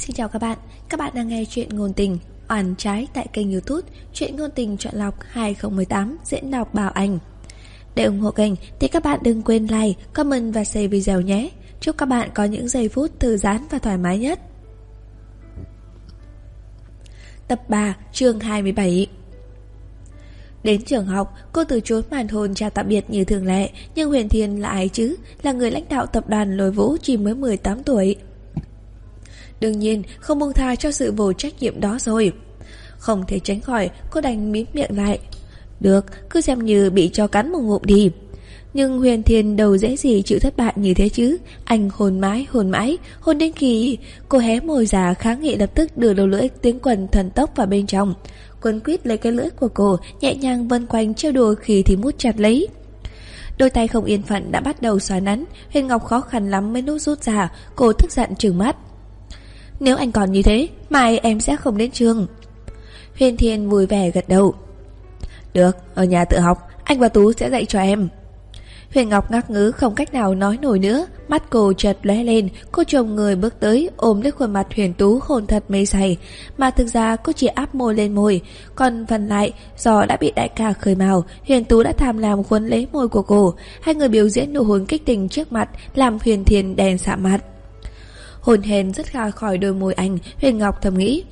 Xin chào các bạn, các bạn đang nghe chuyện ngôn tình Oản trái tại kênh youtube Chuyện ngôn tình chọn lọc 2018 diễn đọc Bảo Anh. Để ủng hộ kênh thì các bạn đừng quên like, comment và share video nhé. Chúc các bạn có những giây phút thư giãn và thoải mái nhất. Tập 3, chương 27 Đến trường học, cô từ chối màn hôn chào tạm biệt như thường lệ Nhưng Huyền Thiên là ai chứ Là người lãnh đạo tập đoàn lôi vũ chỉ mới 18 tuổi. Đương nhiên, không buông tha cho sự vô trách nhiệm đó rồi. Không thể tránh khỏi, Cô đành mím miệng lại. Được, cứ xem như bị cho cắn một ngụm đi. Nhưng Huyền Thiên đâu dễ gì chịu thất bại như thế chứ? Anh hồn mãi hồn mãi, Hồn đến kỳ. Cô hé môi già kháng nghị lập tức đưa đầu lưỡi tiếng quần thần tốc vào bên trong. Quấn quýt lấy cái lưỡi của cô, Nhẹ nhàng vân quanh trêu đùa khi thì mút chặt lấy. Đôi tay không yên phận đã bắt đầu xóa nắn, Huyền Ngọc khó khăn lắm mới nút rút ra. Cô tức giận trừng mắt nếu anh còn như thế Mai em sẽ không đến trường. Huyền Thiên vui vẻ gật đầu. Được, ở nhà tự học Anh và Tú sẽ dạy cho em. Huyền Ngọc ngắc ngứ không cách nào nói nổi nữa. Mắt cô chợt lóe lên Cô chồng người bước tới ôm lấy khuôn mặt Huyền Tú hồn thật mê say. Mà thực ra cô chỉ áp môi lên môi. Còn phần lại Do đã bị đại ca khơi màu Huyền Tú đã tham làm khuấn lấy môi của cô. Hai người biểu diễn nụ hôn kích tình trước mặt Làm Huyền Thiên đèn xạ mặt hồn hèn rất ra khỏi đôi môi anh Huyền Ngọc thầm nghĩ.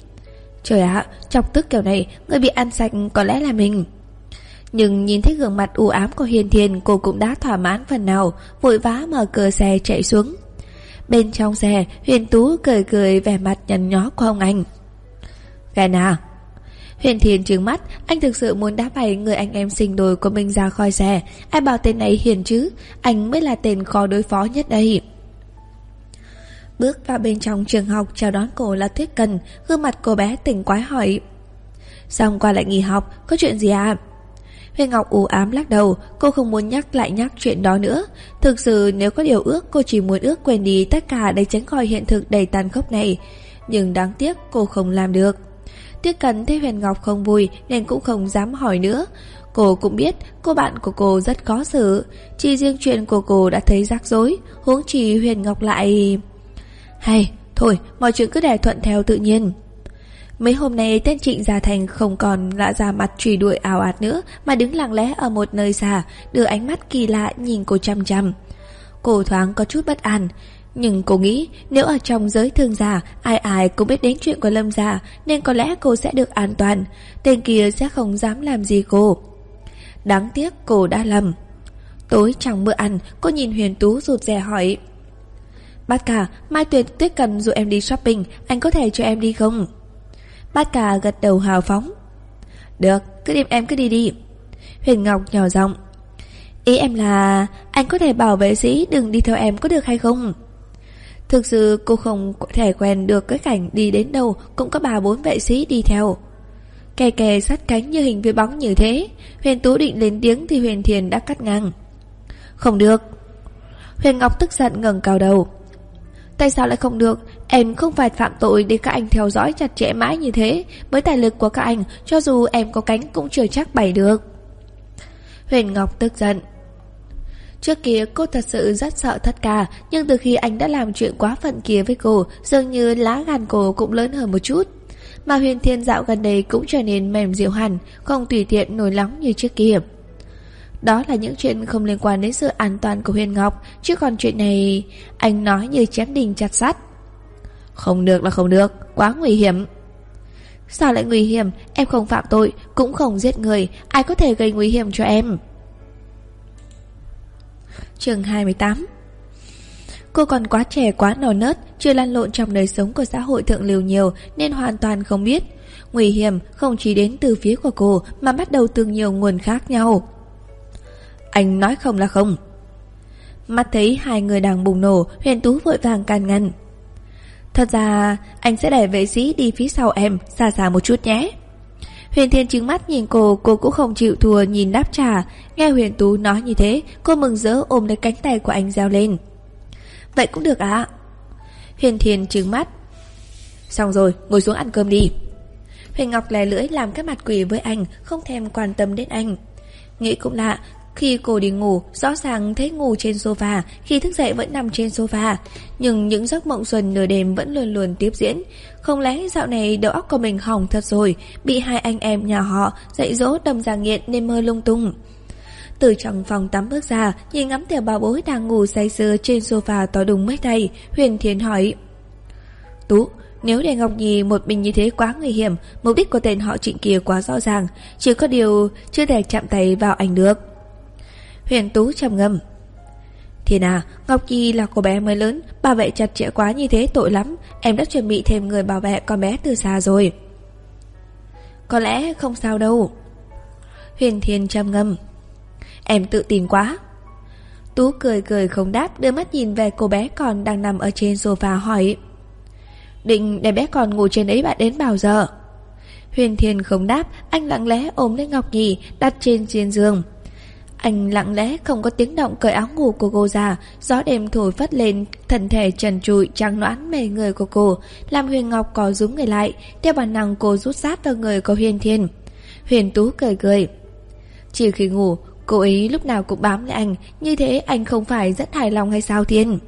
Trời ạ, chọc tức kiểu này Người bị ăn sạch có lẽ là mình. Nhưng nhìn thấy gương mặt u ám của Hiền Thiền Cô cũng đã thỏa mãn phần nào Vội vã mở cửa xe chạy xuống. Bên trong xe Huyền Tú cười cười vẻ mặt nhăn nhó của ông anh. Gà nào Huyền Thiền trừng mắt Anh thực sự muốn đá bày người anh em sinh đôi của mình ra khỏi xe. Ai bảo tên này hiền chứ? Anh mới là tên khó đối phó nhất đây. Bước vào bên trong trường học chào đón cô là Tuyết Cần, Gương mặt cô bé tỉnh quái hỏi. Xong qua lại nghỉ học, Có chuyện gì à Huyền Ngọc u ám lắc đầu, Cô không muốn nhắc lại nhắc chuyện đó nữa. Thực sự nếu có điều ước, Cô chỉ muốn ước quên đi tất cả Để tránh khỏi hiện thực đầy tàn khốc này. Nhưng đáng tiếc, cô không làm được. Tuyết Cần thấy Huyền Ngọc không vui Nên cũng không dám hỏi nữa. Cô cũng biết, cô bạn của cô rất có xử Chỉ riêng chuyện của cô đã thấy rắc rối, Huống chỉ Huyền Ngọc lại... Hay, thôi, mọi chuyện cứ để thuận theo tự nhiên. Mấy hôm nay tên Trịnh Gia Thành không còn lạ ra mặt truy đuổi ảo ạt nữa mà đứng lặng lẽ ở một nơi xa, đưa ánh mắt kỳ lạ nhìn cô chăm chăm. Cô thoáng có chút bất an, nhưng cô nghĩ nếu ở trong giới thương gia, ai ai cũng biết đến chuyện của Lâm Gia nên có lẽ cô sẽ được an toàn, tên kia sẽ không dám làm gì cô. Đáng tiếc cô đã lầm. Tối trong bữa ăn, cô nhìn Huyền Tú rụt rè hỏi Bát cả, Mai Tuyệt Tuyết cần dụ em đi shopping, anh có thể cho em đi không? Bát cả gật đầu hào phóng. Được, cứ đi em cứ đi đi. Huyền Ngọc nhỏ giọng. Ý em là anh có thể bảo vệ sĩ đừng đi theo em có được hay không? Thực sự cô không thể quen được cái cảnh đi đến đâu cũng có bà bốn vệ sĩ đi theo. Kè kè sát cánh như hình với bóng như thế, Huyền Tú định lên tiếng thì Huyền Thiền đã cắt ngang. Không được. Huyền Ngọc tức giận ngẩng cao đầu. Tại sao lại không được? Em không phải phạm tội để các anh theo dõi chặt chẽ mãi như thế. Với tài lực của các anh, Cho dù em có cánh cũng chưa chắc bày được. Huyền Ngọc tức giận. Trước kia cô thật sự rất sợ thất ca, Nhưng từ khi anh đã làm chuyện quá phận kia với cô, Dường như lá gan cô cũng lớn hơn một chút. Mà huyền thiên dạo gần đây cũng trở nên mềm dịu hẳn, Không tùy tiện nổi nóng như trước kia đó là những chuyện không liên quan đến sự an toàn của Huyền Ngọc, Chứ còn chuyện này, Anh nói như chém đình chặt sắt. Không được là không được, Quá nguy hiểm. Sao lại nguy hiểm? Em không phạm tội, Cũng không giết người, Ai có thể gây nguy hiểm cho em? Trường 28 Cô còn quá trẻ, quá nò nớt, Chưa lăn lộn trong đời sống của xã hội thượng lưu nhiều, Nên hoàn toàn không biết. Nguy hiểm không chỉ đến từ phía của cô, Mà bắt đầu từ nhiều nguồn khác nhau anh nói không là không. Mắt thấy hai người đang bùng nổ, Huyền Tú vội vàng can ngăn. Thật ra, anh sẽ để vệ sĩ đi phía sau em, Xa xa một chút nhé. Huyền Thiên trứng mắt nhìn cô Cô cũng không chịu thua, nhìn đáp trả. Nghe Huyền Tú nói như thế, Cô mừng rỡ ôm lấy cánh tay của anh reo lên. Vậy cũng được ạ. Huyền Thiên trứng mắt. Xong rồi, ngồi xuống ăn cơm đi. Huyền Ngọc lè lưỡi làm các mặt quỷ với anh, Không thèm quan tâm đến anh. Nghĩ cũng lạ khi cô đi ngủ, rõ ràng thấy ngủ trên sofa, khi thức dậy vẫn nằm trên sofa. Nhưng những giấc mộng xuân nửa đêm vẫn luôn luôn tiếp diễn. Không lẽ dạo này đầu óc của mình hỏng thật rồi, bị hai anh em nhà họ dạy dỗ đâm ra nghiện nên mơ lung tung. Từ trong phòng tắm bước ra, nhìn ngắm tiểu bà bối đang ngủ say sưa trên sofa to đùng mấy tay, Huyền Thiên hỏi. Tú, nếu để Ngọc Nhi một mình như thế quá nguy hiểm, mục đích của tên họ trịnh kia quá rõ ràng, chỉ có điều chưa thể chạm tay vào anh được. Huyền Tú trầm ngâm. Thiên à, Ngọc Nhi là cô bé mới lớn, bảo vệ chặt chẽ quá như thế tội lắm, em đã chuẩn bị thêm người bảo vệ con bé từ xa rồi. Có lẽ không sao đâu. Huyền Thiên trầm ngâm. Em tự tin quá. Tú cười cười không đáp, đưa mắt nhìn về cô bé còn đang nằm ở trên sofa hỏi. Định để bé còn ngủ trên ấy bạn đến bao giờ? Huyền Thiên không đáp, anh lặng lẽ ôm lấy Ngọc Nhi đặt trên trên giường. Anh lặng lẽ không có tiếng động cởi áo ngủ của cô ra, gió đêm thổi phất lên thân thể trần trụi trắng noãn mề người của cô, làm Huyền Ngọc có rúm người lại, theo bản năng cô rút sát vào người của Huyền Thiên. Huyền Tú cười cười. Chỉ khi ngủ, cô ấy lúc nào cũng bám lấy anh, như thế anh không phải rất hài lòng hay sao Thiên?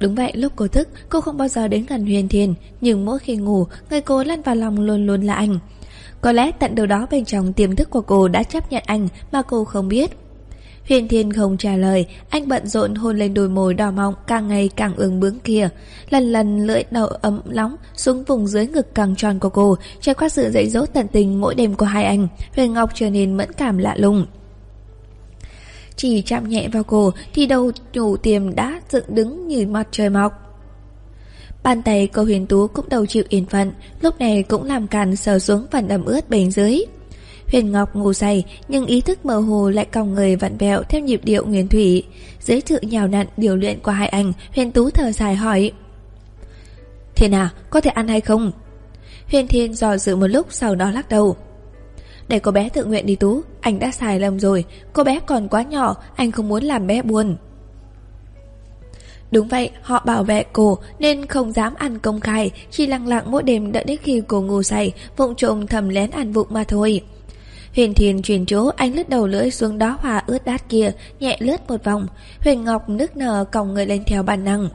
Đúng vậy, lúc cô thức, cô không bao giờ đến gần Huyền Thiên, nhưng mỗi khi ngủ, người cô lăn vào lòng luôn luôn là anh. Có lẽ tận đầu đó bên trong tiềm thức của cô đã chấp nhận anh mà cô không biết. Huyền Thiên không trả lời, anh bận rộn hôn lên đôi môi đỏ mọng càng ngày càng ương bướng kia. Lần lần lưỡi đầu ấm nóng xuống vùng dưới ngực càng tròn của cô, trải qua sự dạy dỗ tận tình mỗi đêm của hai anh, Huyền Ngọc trở nên mẫn cảm lạ lùng. Chỉ chạm nhẹ vào cổ thì đầu chủ tiềm đã dựng đứng như mặt trời mọc. Bàn tay cô huyền tú cũng đầu chịu yên phận, lúc này cũng làm càn sờ xuống phần ẩm ướt bên dưới. Huyền Ngọc ngủ say, nhưng ý thức mơ hồ lại còng người vặn vẹo theo nhịp điệu nguyên thủy. Dưới sự nhào nặn điều luyện của hai anh, Huyền Tú thở dài hỏi. Thiên à, có thể ăn hay không? Huyền Thiên dò dự một lúc sau đó lắc đầu. Để cô bé tự nguyện đi Tú, anh đã xài lầm rồi, cô bé còn quá nhỏ, anh không muốn làm bé buồn. Đúng vậy, họ bảo vệ cô nên không dám ăn công khai, chỉ lặng lặng mỗi đêm đợi đến khi cô ngủ say, vụng trộm thầm lén ăn vụng mà thôi. Huyền Thiên chuyển chỗ, anh lướt đầu lưỡi xuống đó hòa ướt đát kia, nhẹ lướt một vòng. Huyền Ngọc nước nở còng người lên theo bản năng.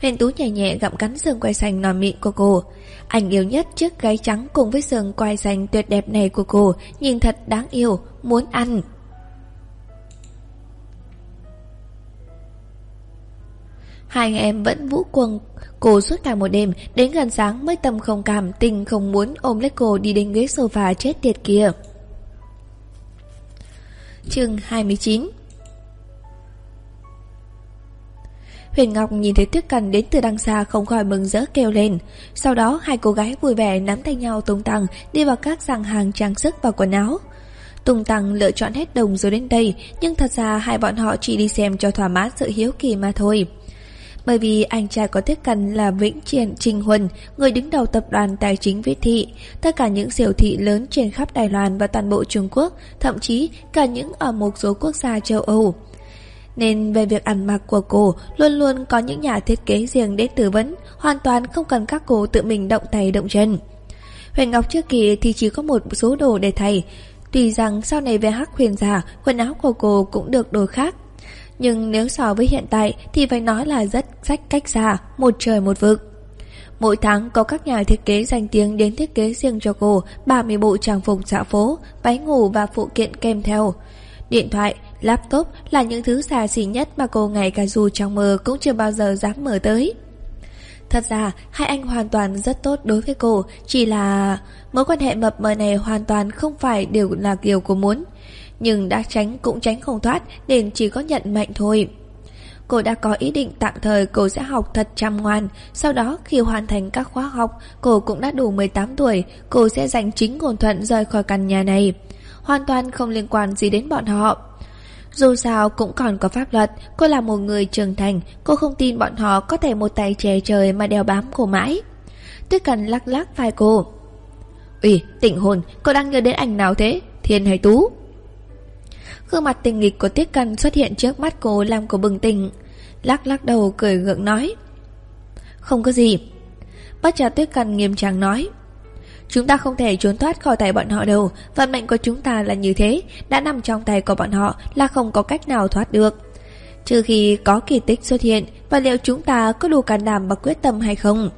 Huyền Tú nhẹ nhẹ gặm cắn xương quai xanh non mịn của cô. Anh yêu nhất chiếc gáy trắng cùng với xương quai xanh tuyệt đẹp này của cô, nhìn thật đáng yêu, muốn ăn. Hai anh em vẫn vũ quần Cô suốt cả một đêm Đến gần sáng mới tâm không cảm Tình không muốn ôm lấy cô đi đến ghế sofa chết tiệt kia chương 29 Huyền Ngọc nhìn thấy Tuyết Cần đến từ đằng xa không khỏi mừng rỡ kêu lên. Sau đó hai cô gái vui vẻ nắm tay nhau tung tăng đi vào các sàn hàng trang sức và quần áo. Tung tăng lựa chọn hết đồng rồi đến đây, nhưng thật ra hai bọn họ chỉ đi xem cho thỏa mãn sự hiếu kỳ mà thôi. Bởi vì anh trai có thiết Cần là Vĩnh Triền Trình Huân, người đứng đầu tập đoàn tài chính Viết Thị. Tất cả những siêu thị lớn trên khắp Đài Loan và toàn bộ Trung Quốc, thậm chí cả những ở một số quốc gia châu Âu. Nên về việc ăn mặc của cô luôn luôn có những nhà thiết kế riêng để tư vấn, hoàn toàn không cần các cô tự mình động tay động chân. Huyền Ngọc trước kỳ thì chỉ có một số đồ để thay, tuy rằng sau này về hắc huyền giả, quần áo của cô cũng được đổi khác. Nhưng nếu so với hiện tại thì phải nói là rất sách cách xa, một trời một vực. Mỗi tháng có các nhà thiết kế danh tiếng đến thiết kế riêng cho cô 30 bộ trang phục dạ phố, váy ngủ và phụ kiện kèm theo. Điện thoại, laptop là những thứ xa xỉ nhất mà cô ngày cả dù trong mơ cũng chưa bao giờ dám mở tới. Thật ra, hai anh hoàn toàn rất tốt đối với cô, chỉ là mối quan hệ mập mờ này hoàn toàn không phải đều là điều cô muốn. Nhưng đã tránh cũng tránh không thoát, nên chỉ có nhận mệnh thôi. Cô đã có ý định tạm thời, cô sẽ học thật chăm ngoan. Sau đó, khi hoàn thành các khóa học, Cô cũng đã đủ 18 tuổi, Cô sẽ giành chính ngôn thuận rời khỏi căn nhà này. Hoàn toàn không liên quan gì đến bọn họ. Dù sao cũng còn có pháp luật, Cô là một người trưởng thành, Cô không tin bọn họ có thể một tay che trời Mà đeo bám cô mãi. Tuyết cần lắc lắc vai cô. Ủy tỉnh hồn, Cô đang nhớ đến ảnh nào thế? Thiên hay Tú? Gương mặt tình nghịch của Tiết Cần xuất hiện trước mắt cô làm cô bừng tỉnh. Lắc lắc đầu cười gượng nói. Không có gì. Bất chợt Tuyết Cần nghiêm trang nói. Chúng ta không thể trốn thoát khỏi tay bọn họ đâu Vận mệnh của chúng ta là như thế Đã nằm trong tay của bọn họ là không có cách nào thoát được Trừ khi có kỳ tích xuất hiện, Và liệu chúng ta có đủ can đảm và quyết tâm hay không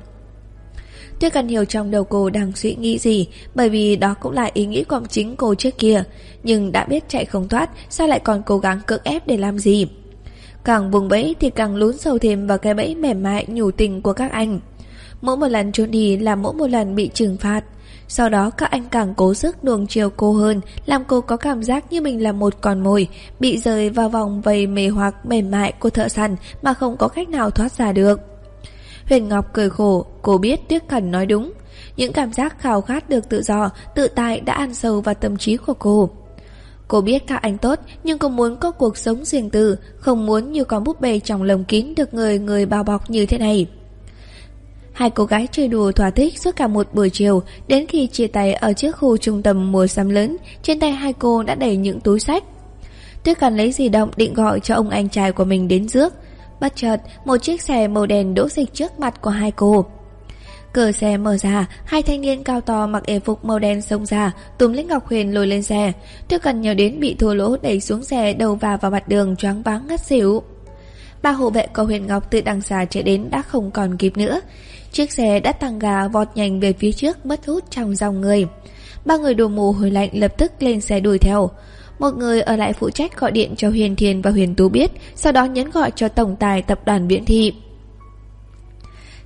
Tuyết cần hiểu trong đầu cô đang suy nghĩ gì Bởi vì đó cũng là ý nghĩ của chính cô trước kia. Nhưng đã biết chạy không thoát Sao lại còn cố gắng cưỡng ép để làm gì? Càng vùng bẫy thì càng lún sâu thêm vào cái bẫy mềm mại nhủ tình của các anh. Mỗi một lần trốn đi là mỗi một lần bị trừng phạt. Sau đó các anh càng cố sức nuông chiều cô hơn, làm cô có cảm giác như mình là một con mồi, bị rơi vào vòng vây mề hoặc mềm mại của thợ săn mà không có cách nào thoát ra được. Huyền Ngọc cười khổ, cô biết Tuyết Cẩn nói đúng. Những cảm giác khao khát được tự do, tự tại đã ăn sâu vào tâm trí của cô. Cô biết các anh tốt, nhưng cô muốn có cuộc sống riêng tư, không muốn như con búp bê trong lồng kín được người người bao bọc như thế này. Hai cô gái chơi đùa thỏa thích suốt cả một buổi chiều, đến khi chia tay ở trước khu trung tâm mua sắm lớn, trên tay hai cô đã đầy những túi sách. Tuyết cần lấy di động định gọi cho ông anh trai của mình đến rước. Bất chợt, một chiếc xe màu đen đỗ dịch trước mặt của hai cô. Cửa xe mở ra, hai thanh niên cao to mặc y phục màu đen xông ra, túm lấy Ngọc Huyền lùi lên xe. Tuyết cần nhớ đến bị thua lỗ đẩy xuống xe đầu vào vào mặt đường choáng váng ngất xỉu. Ba hộ vệ của Huyền Ngọc từ đằng xa chạy đến đã không còn kịp nữa. Chiếc xe đã tăng gà vọt nhanh về phía trước mất hút trong dòng người. Ba người đồ mù hồi lạnh lập tức lên xe đuổi theo. Một người ở lại phụ trách gọi điện cho Huyền Thiền và Huyền Tú biết, sau đó nhấn gọi cho tổng tài tập đoàn Viễn Thị.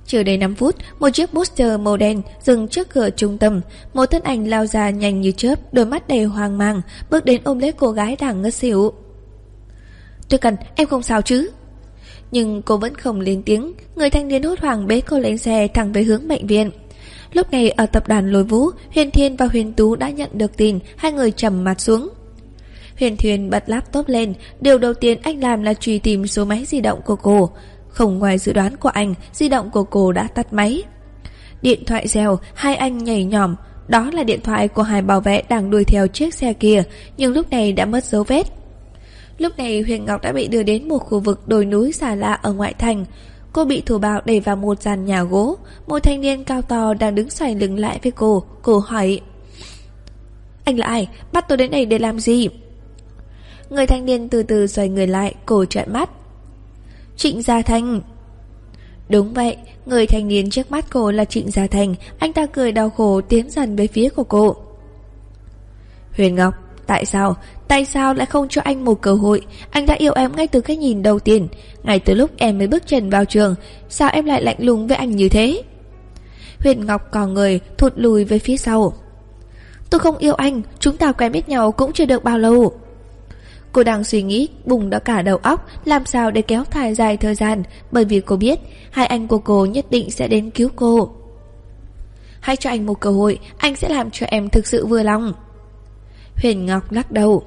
Chưa đầy 5 phút, một chiếc booster màu đen dừng trước cửa trung tâm. Một thân ảnh lao ra nhanh như chớp, đôi mắt đầy hoang mang, bước đến ôm lấy cô gái đang ngất xỉu. Tôi cần, em không sao chứ? Nhưng cô vẫn không lên tiếng Người thanh niên hốt hoảng bế cô lên xe thẳng về hướng bệnh viện Lúc này ở tập đoàn lôi vũ Huyền Thiên và Huyền Tú đã nhận được tin Hai người trầm mặt xuống Huyền Thuyền bật laptop lên Điều đầu tiên anh làm là truy tìm số máy di động của cô Không ngoài dự đoán của anh, Di động của cô đã tắt máy Điện thoại reo, Hai anh nhảy nhòm. Đó là điện thoại của hai bảo vệ đang đuổi theo chiếc xe kia, Nhưng lúc này đã mất dấu vết Lúc này Huyền Ngọc đã bị đưa đến một khu vực đồi núi xa lạ ở ngoại thành. Cô bị thủ bạo đẩy vào một dàn nhà gỗ. Một thanh niên cao to đang đứng xoay lưng lại với cô. Cô hỏi, Anh là ai? Bắt tôi đến đây để làm gì? Người thanh niên từ từ xoay người lại, cổ trợn mắt. Trịnh Gia Thành Đúng vậy, người thanh niên trước mắt cô là Trịnh Gia Thành Anh ta cười đau khổ tiến dần về phía của cô Huyền Ngọc Tại sao? Tại sao lại không cho anh một cơ hội? Anh đã yêu em ngay từ cái nhìn đầu tiên. Ngay từ lúc em mới bước chân vào trường, sao em lại lạnh lùng với anh như thế? Huyền Ngọc cò người, thụt lùi về phía sau. Tôi không yêu anh, chúng ta quen biết nhau cũng chưa được bao lâu. Cô đang suy nghĩ, bùng đã cả đầu óc, làm sao để kéo thai dài thời gian, bởi vì cô biết hai anh của cô nhất định sẽ đến cứu cô. Hãy cho anh một cơ hội, anh sẽ làm cho em thực sự vừa lòng. Huyền Ngọc lắc đầu.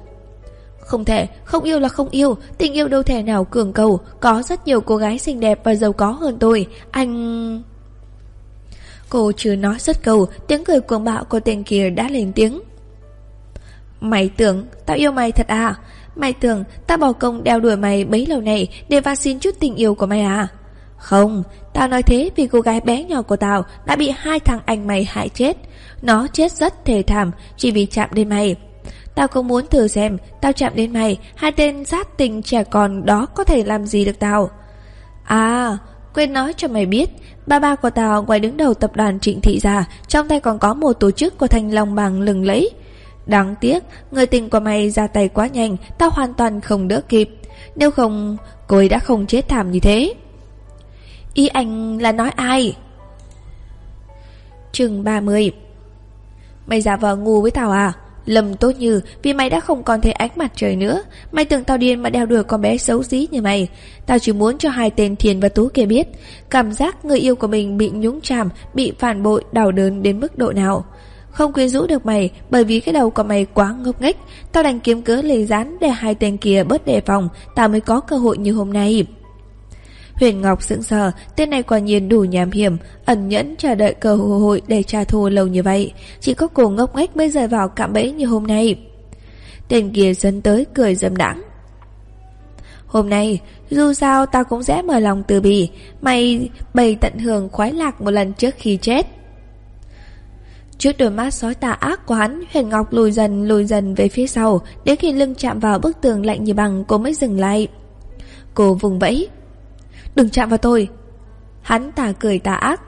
Không thể, không yêu là không yêu, tình yêu đâu thể nào cường cầu, có rất nhiều cô gái xinh đẹp và giàu có hơn tôi, anh... Cô chưa nói rất cầu tiếng cười cuồng bạo của tên kia đã lên tiếng. Mày tưởng tao yêu mày thật à? Mày tưởng tao bỏ công đeo đuổi mày bấy lâu này để van xin chút tình yêu của mày à? Không, tao nói thế vì cô gái bé nhỏ của tao đã bị hai thằng anh mày hại chết. Nó chết rất thề thảm chỉ vì chạm đến mày. Tao không muốn thử xem Tao chạm đến mày Hai tên sát tình trẻ con đó có thể làm gì được tao À Quên nói cho mày biết Ba ba của tao ngoài đứng đầu tập đoàn trịnh thị già, Trong tay còn có một tổ chức của thanh long bằng lừng lẫy Đáng tiếc, Người tình của mày ra tay quá nhanh Tao hoàn toàn không đỡ kịp. Nếu không, Cô ấy đã không chết thảm như thế. Ý anh là nói ai? Chừng 30 Mày giả vờ ngu với tao à? Lầm tốt như, Vì mày đã không còn thấy ánh mặt trời nữa. Mày tưởng tao điên mà đeo đuổi con bé xấu xí như mày. Tao chỉ muốn cho hai tên Thiền và Tú kia biết, Cảm giác người yêu của mình bị nhúng chàm, Bị phản bội, đau đớn đến mức độ nào. Không quyến rũ được mày Bởi vì cái đầu của mày quá ngốc nghếch Tao đành kiếm cớ lề rán để hai tên kia bớt đề phòng Tao mới có cơ hội như hôm nay Huyền Ngọc sững sờ, tên này quả nhiên đủ nhàm hiểm, ẩn nhẫn chờ đợi cơ hội để trả thù lâu như vậy. Chỉ có cổ ngốc nghếch mới rời vào cạm bẫy như hôm nay. Tên kia dẫn tới cười dâm đãng. Hôm nay, dù sao tao cũng sẽ mở lòng từ bì, mày bày tận hưởng khoái lạc một lần trước khi chết. Trước đôi mắt sói tà ác của hắn, Huyền Ngọc lùi dần lùi dần về phía sau, đến khi lưng chạm vào bức tường lạnh như bằng cô mới dừng lại. Cô vùng vẫy. Đừng chạm vào tôi. Hắn tà cười tà ác.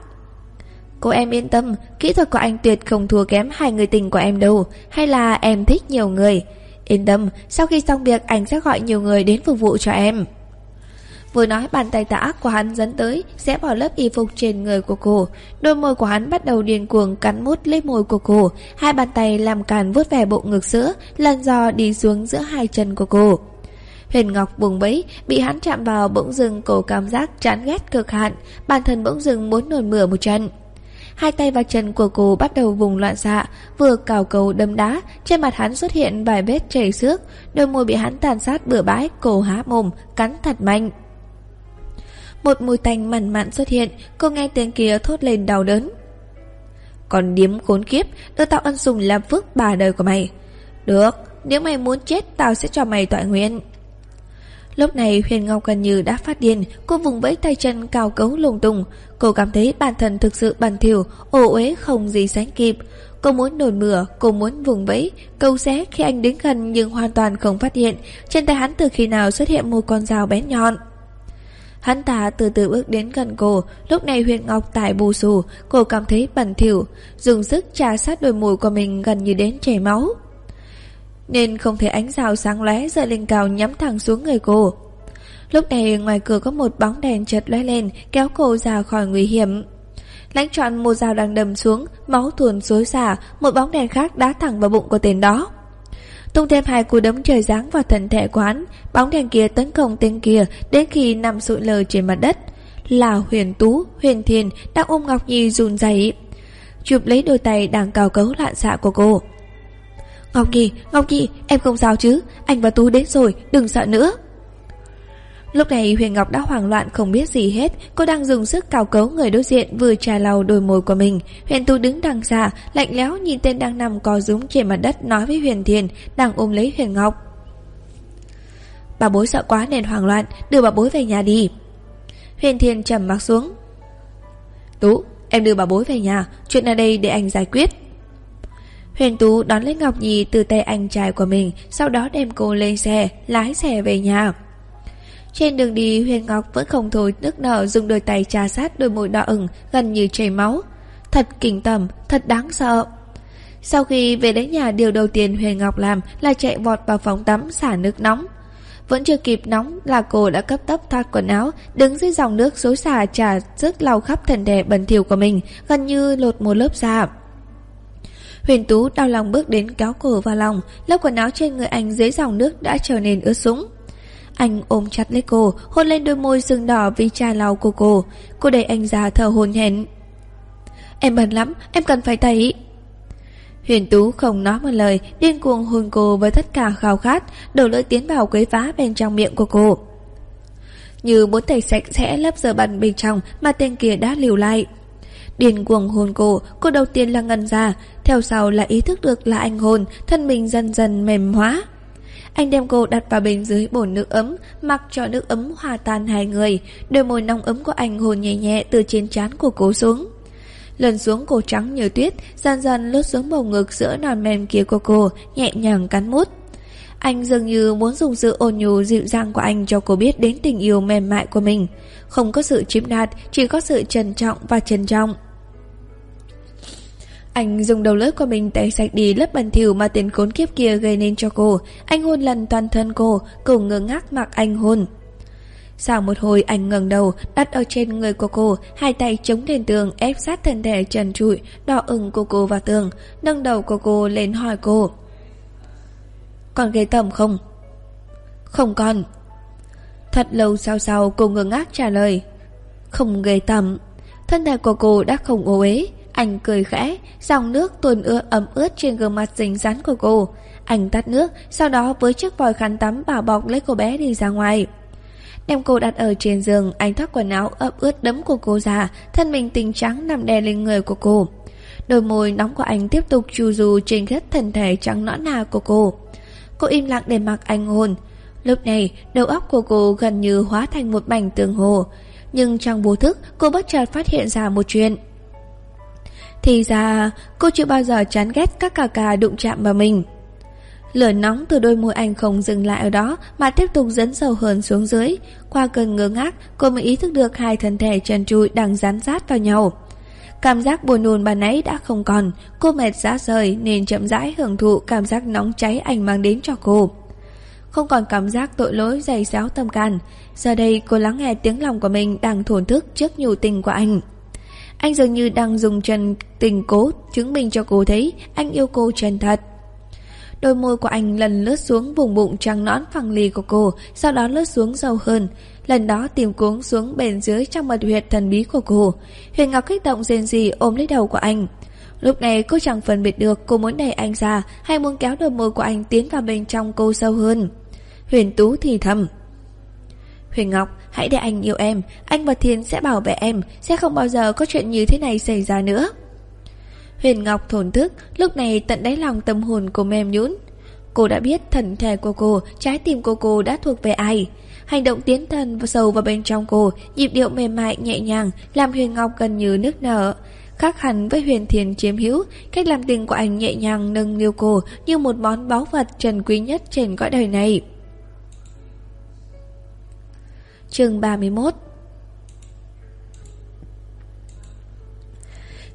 Cô em yên tâm, kỹ thuật của anh tuyệt không thua kém hai người tình của em đâu, hay là em thích nhiều người. Yên tâm, sau khi xong việc anh sẽ gọi nhiều người đến phục vụ cho em. Vừa nói bàn tay tà ác của hắn dẫn tới Sẽ bỏ lớp y phục trên người của cô. Đôi môi của hắn bắt đầu điên cuồng cắn mút lấy môi của cô. Hai bàn tay làm càn vuốt về bộ ngực sữa Lần dò đi xuống giữa hai chân của cô. Huyền Ngọc buồn bấy Bị hắn chạm vào bỗng dưng cổ cảm giác chán ghét cực hạn Bản thân bỗng dưng muốn nổi mửa một trận. Hai tay và chân của cô bắt đầu vùng loạn xạ Vừa cào cầu đâm đá Trên mặt hắn xuất hiện vài vết chảy xước Đôi môi bị hắn tàn sát bừa bãi Cổ há mồm, cắn thật mạnh một mùi tanh mặn mặn xuất hiện Cô nghe tiếng kia thốt lên đau đớn. Còn điếm khốn kiếp Đưa tao ân sùng làm phước bà đời của mày. Được Nếu mày muốn chết tao sẽ cho mày tọa nguyện. Lúc này Huyền Ngọc gần như đã phát điên Cô vùng vẫy tay chân cao cấu lùng tung. Cô cảm thấy bản thân thực sự bẩn thỉu Ô uế không gì sánh kịp. Cô muốn nổi mửa, cô muốn vùng vẫy Câu xé khi anh đến gần nhưng hoàn toàn không phát hiện. Trên tay hắn từ khi nào xuất hiện một con dao bén nhọn. Hắn ta từ từ bước đến gần cô. Lúc này Huyền Ngọc tại bù xù, Cô cảm thấy bẩn thỉu. Dùng sức trà sát đôi môi của mình gần như đến chảy máu. Nên không thể ánh rào sáng lóe giờ lên cao nhắm thẳng xuống người cô. Lúc này ngoài cửa có một bóng đèn chợt lóe lên, Kéo cô ra khỏi nguy hiểm. Lãnh trọn một dao đang đầm xuống, Máu thuần xối xả, Một bóng đèn khác đá thẳng vào bụng của tên đó tung thêm hai cú đấm trời giáng vào thân thể quán bóng đèn kia tấn công tên kia đến khi nằm sụi lờ trên mặt đất. Là huyền tú, huyền thiền đang ôm Ngọc Nhi run rẩy chụp lấy đôi tay đang cào cấu loạn xạ của cô. Ngọc Nhi, Ngọc Nhi, em không sao chứ, anh và Tú đến rồi, đừng sợ nữa. Lúc này Huyền Ngọc đã hoảng loạn không biết gì hết, Cô đang dùng sức cào cấu người đối diện Vừa trà lau đôi môi của mình. Huyền Tu đứng đằng xa, Lạnh lẽo nhìn tên đang nằm co rúm trên mặt đất Nói với Huyền Thiền, Đang ôm lấy Huyền Ngọc. Bà bối sợ quá nên hoảng loạn, Đưa bà bối về nhà đi. Huyền Thiền trầm mặc xuống. Tú, em đưa bà bối về nhà, Chuyện ở đây để anh giải quyết. Huyền Tú đón lấy Ngọc Nhi từ tay anh trai của mình, Sau đó đem cô lên xe, Lái xe về nhà trên đường đi Huyền Ngọc vẫn không thôi nước nở dùng đôi tay trà sát đôi môi đỏ ửng gần như chảy máu. Thật kinh tởm, thật đáng sợ. Sau khi về đến nhà điều đầu tiên Huyền Ngọc làm là chạy vọt vào phòng tắm xả nước nóng. Vẫn chưa kịp nóng là cô đã cấp tốc thoát quần áo, đứng dưới dòng nước xối xả trà sức lau khắp thân thể bẩn thỉu của mình, gần như lột một lớp da. Huyền Tú đau lòng bước đến kéo cổ vào lòng, lớp quần áo trên người anh dưới dòng nước đã trở nên ướt sũng. Anh ôm chặt lấy cô, hôn lên đôi môi sưng đỏ vì cha lau của cô. Cô đẩy anh ra thở hồn hển. Em bẩn lắm, em cần phải tẩy. Huyền Tú không nói một lời, điên cuồng hôn cô với tất cả khao khát, đầu lưỡi tiến vào quấy phá bên trong miệng của cô. Như muốn tẩy sạch sẽ lớp dơ bẩn bên trong mà tên kia đã liều lại. Điên cuồng hôn cô, cô đầu tiên là ngần ra, theo sau là ý thức được là anh hồn thân mình dần dần mềm hóa. Anh đem cô đặt vào bên dưới bồn nước ấm, mặc cho nước ấm hòa tan hai người, đôi môi nóng ấm của anh hồn nhẹ nhẹ từ trên trán của cô xuống. Lần xuống cổ trắng như tuyết, dần dần lướt xuống bầu ngực giữa non mềm kia của cô, nhẹ nhàng cắn mút. Anh dường như muốn dùng sự ôn nhu dịu dàng của anh cho cô biết đến tình yêu mềm mại của mình. Không có sự chiếm đạt, chỉ có sự trân trọng và trân trọng. Anh dùng đầu lưỡi của mình tẩy sạch đi lớp bẩn thỉu mà tiền khốn kiếp kia gây nên cho cô. Anh hôn lần toàn thân cô, cùng ngơ ngác mặc anh hôn. Sau một hồi anh ngẩng đầu, đặt ở trên người của cô, hai tay chống lên tường ép sát thân thể trần trụi, đỏ ửng của cô vào tường, nâng đầu của cô lên hỏi cô. Còn ghê tầm không? Không còn. Thật lâu sau sau cô ngơ ngác trả lời. Không ghê tầm. Thân thể của cô đã không ô uế anh cười khẽ, dòng nước tuôn ưa ấm ướt trên gương mặt dính rắn của cô. Anh tắt nước, sau đó với chiếc vòi khăn tắm bảo bọc lấy cô bé đi ra ngoài. Đem cô đặt ở trên giường, anh thoát quần áo ấm ướt đấm của cô ra, thân mình tình trắng nằm đè lên người của cô. Đôi môi nóng của anh tiếp tục chu du trên hết thân thể trắng nõn nà của cô. Cô im lặng để mặc anh hôn. Lúc này, đầu óc của cô gần như hóa thành một mảnh tường hồ. Nhưng trong vô thức, cô bất chợt phát hiện ra một chuyện. Thì ra, cô chưa bao giờ chán ghét các cà cà đụng chạm vào mình. Lửa nóng từ đôi môi anh không dừng lại ở đó, Mà tiếp tục dẫn sâu hơn xuống dưới. Qua cơn ngơ ngác, Cô mới ý thức được hai thân thể trần trụi đang dán sát vào nhau. Cảm giác buồn nôn bà nãy đã không còn. Cô mệt rã rời Nên chậm rãi hưởng thụ cảm giác nóng cháy anh mang đến cho cô. Không còn cảm giác tội lỗi dày xéo tâm can. Giờ đây, cô lắng nghe tiếng lòng của mình Đang thổn thức trước nhu tình của anh. Anh dường như đang dùng chân tình cố Chứng minh cho cô thấy Anh yêu cô chân thật Đôi môi của anh lần lướt xuống vùng bụng trắng nõn phẳng lì của cô, sau đó lướt xuống sâu hơn. Lần đó tìm cuống xuống bền dưới trong mật huyệt thần bí của cô. Huyền Ngọc kích động rên rỉ ôm lấy đầu của anh. Lúc này cô chẳng phân biệt được cô muốn đẩy anh ra hay muốn kéo đôi môi của anh tiến vào bên trong cô sâu hơn. Huyền Tú thì thầm. Huyền Ngọc, hãy để anh yêu em, anh và Thiên sẽ bảo vệ em, sẽ không bao giờ có chuyện như thế này xảy ra nữa. Huyền Ngọc thổn thức, lúc này tận đáy lòng tâm hồn cô mềm nhũn. Cô đã biết thần thể của cô, trái tim của cô đã thuộc về ai. Hành động tiến thần và sâu vào bên trong cô, nhịp điệu mềm mại nhẹ nhàng, làm Huyền Ngọc gần như nước nở. Khác hẳn với Huyền Thiền chiếm hữu, cách làm tình của anh nhẹ nhàng nâng niu cô như một món báu vật trần quý nhất trên cõi đời này. Chương 31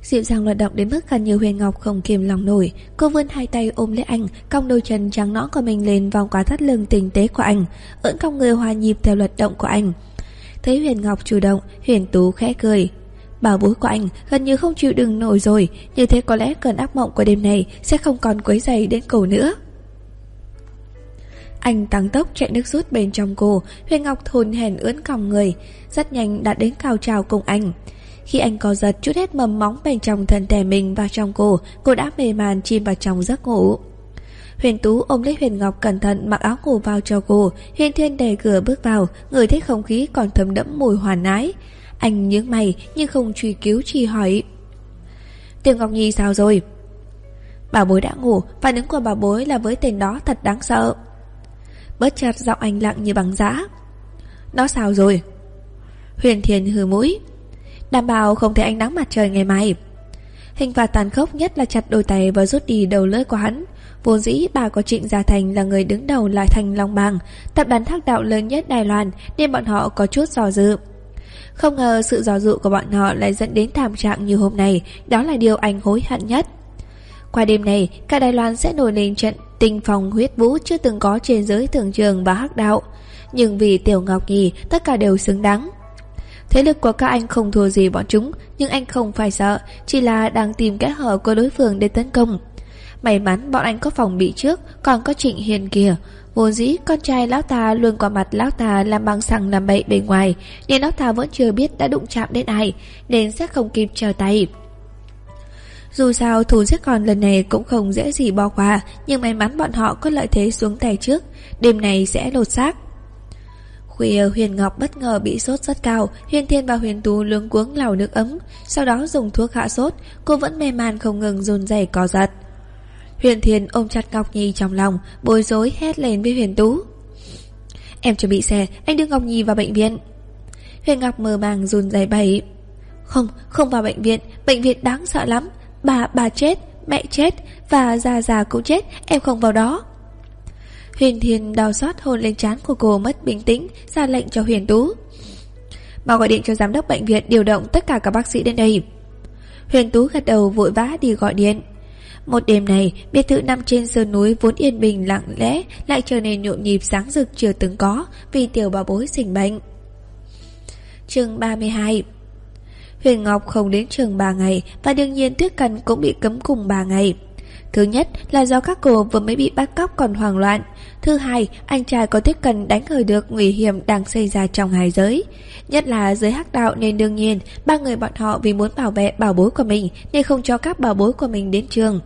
Dịu dàng loạt động đến mức gần như Huyền Ngọc không kiềm lòng nổi, Cô vươn hai tay ôm lấy anh, Cong đôi chân trắng nõn của mình lên vòng quá thắt lưng tinh tế của anh, Ưỡn cong người hòa nhịp theo luật động của anh. Thấy Huyền Ngọc chủ động, Huyền Tú khẽ cười. Bảo bối của anh gần như không chịu đựng nổi rồi, Như thế có lẽ cơn ác mộng của đêm này Sẽ không còn quấy dày đến cổ nữa anh tăng tốc chạy nước rút bên trong cô Huyền Ngọc thồn hèn ướn còng người Rất nhanh đã đến cao trào cùng anh khi anh co giật chút hết mầm móng bên trong thân thể mình vào trong cô, cô đã mê màn chìm vào trong giấc ngủ. Huyền Tú ôm lấy Huyền Ngọc cẩn thận mặc áo ngủ vào cho cô, Huyền Thiên đẩy cửa bước vào, người thấy không khí còn thấm đẫm mùi hoàn ái. Anh nhướng mày nhưng không truy cứu chỉ hỏi. Tiểu Ngọc Nhi sao rồi? Bà bối đã ngủ, phản ứng của bà bối là với tên đó thật đáng sợ bớt chặt giọng anh lặng như bằng giã. Nó sao rồi? Huyền Thiền hừ mũi. Đảm bảo không thể ánh nắng mặt trời ngày mai Hình phạt tàn khốc nhất là chặt đôi tay và rút đi đầu lưỡi của hắn Vốn dĩ bà có Trịnh Gia Thành là người đứng đầu lại thành Long Bàng Tập đoàn thác đạo lớn nhất Đài Loan Nên bọn họ có chút dò dự Không ngờ sự dò dự của bọn họ lại dẫn đến thảm trạng như hôm nay Đó là điều anh hối hận nhất Qua đêm này, cả Đài Loan sẽ nổi lên trận tinh phòng huyết vũ chưa từng có trên giới thường trường và hắc đạo. Nhưng vì Tiểu Ngọc Nhi, tất cả đều xứng đáng. Thế lực của các anh không thua gì bọn chúng Nhưng anh không phải sợ Chỉ là đang tìm kẽ hở của đối phương để tấn công. May mắn bọn anh có phòng bị trước Còn có Trịnh Hiền kìa. Vô dĩ con trai lão ta luôn qua mặt lão ta làm bằng xăng làm bậy bên ngoài Nên lão ta vẫn chưa biết đã đụng chạm đến ai Nên sẽ không kịp chờ tay dù sao thù giết con lần này cũng không dễ gì bỏ qua Nhưng may mắn bọn họ có lợi thế xuống tay trước Đêm này sẽ lột xác. Khuya Huyền Ngọc bất ngờ bị sốt rất cao Huyền Thiên và Huyền Tú luống cuống lào nước ấm Sau đó dùng thuốc hạ sốt Cô vẫn mê man không ngừng run rẩy co giật. Huyền Thiên ôm chặt Ngọc Nhi trong lòng Bối rối hét lên với Huyền Tú. Em chuẩn bị xe Anh đưa Ngọc Nhi vào bệnh viện. Huyền Ngọc mờ màng run rẩy bẩy. Không, không vào bệnh viện Bệnh viện đáng sợ lắm Bà, bà chết, mẹ chết Và già già cũng chết Em không vào đó Huyền Thiên đau xót hôn lên trán của cô mất bình tĩnh, ra lệnh cho Huyền Tú. Mà gọi điện cho giám đốc bệnh viện điều động tất cả các bác sĩ đến đây. Huyền Tú gật đầu vội vã đi gọi điện. Một đêm này, biệt thự nằm trên sơn núi vốn yên bình lặng lẽ lại trở nên nhộn nhịp sáng rực chưa từng có vì tiểu bà bối sinh bệnh. chương 32 Huyền Ngọc không đến trường 3 ngày và đương nhiên Tuyết Cần cũng bị cấm cùng 3 ngày. Thứ nhất là do các cô vừa mới bị bắt cóc còn hoảng loạn. Thứ hai, anh trai có Tuyết cần đánh hơi được nguy hiểm đang xảy ra trong hai giới. Nhất là giới hắc đạo nên đương nhiên Ba người bọn họ vì muốn bảo vệ bảo bối của mình Nên không cho các bảo bối của mình đến trường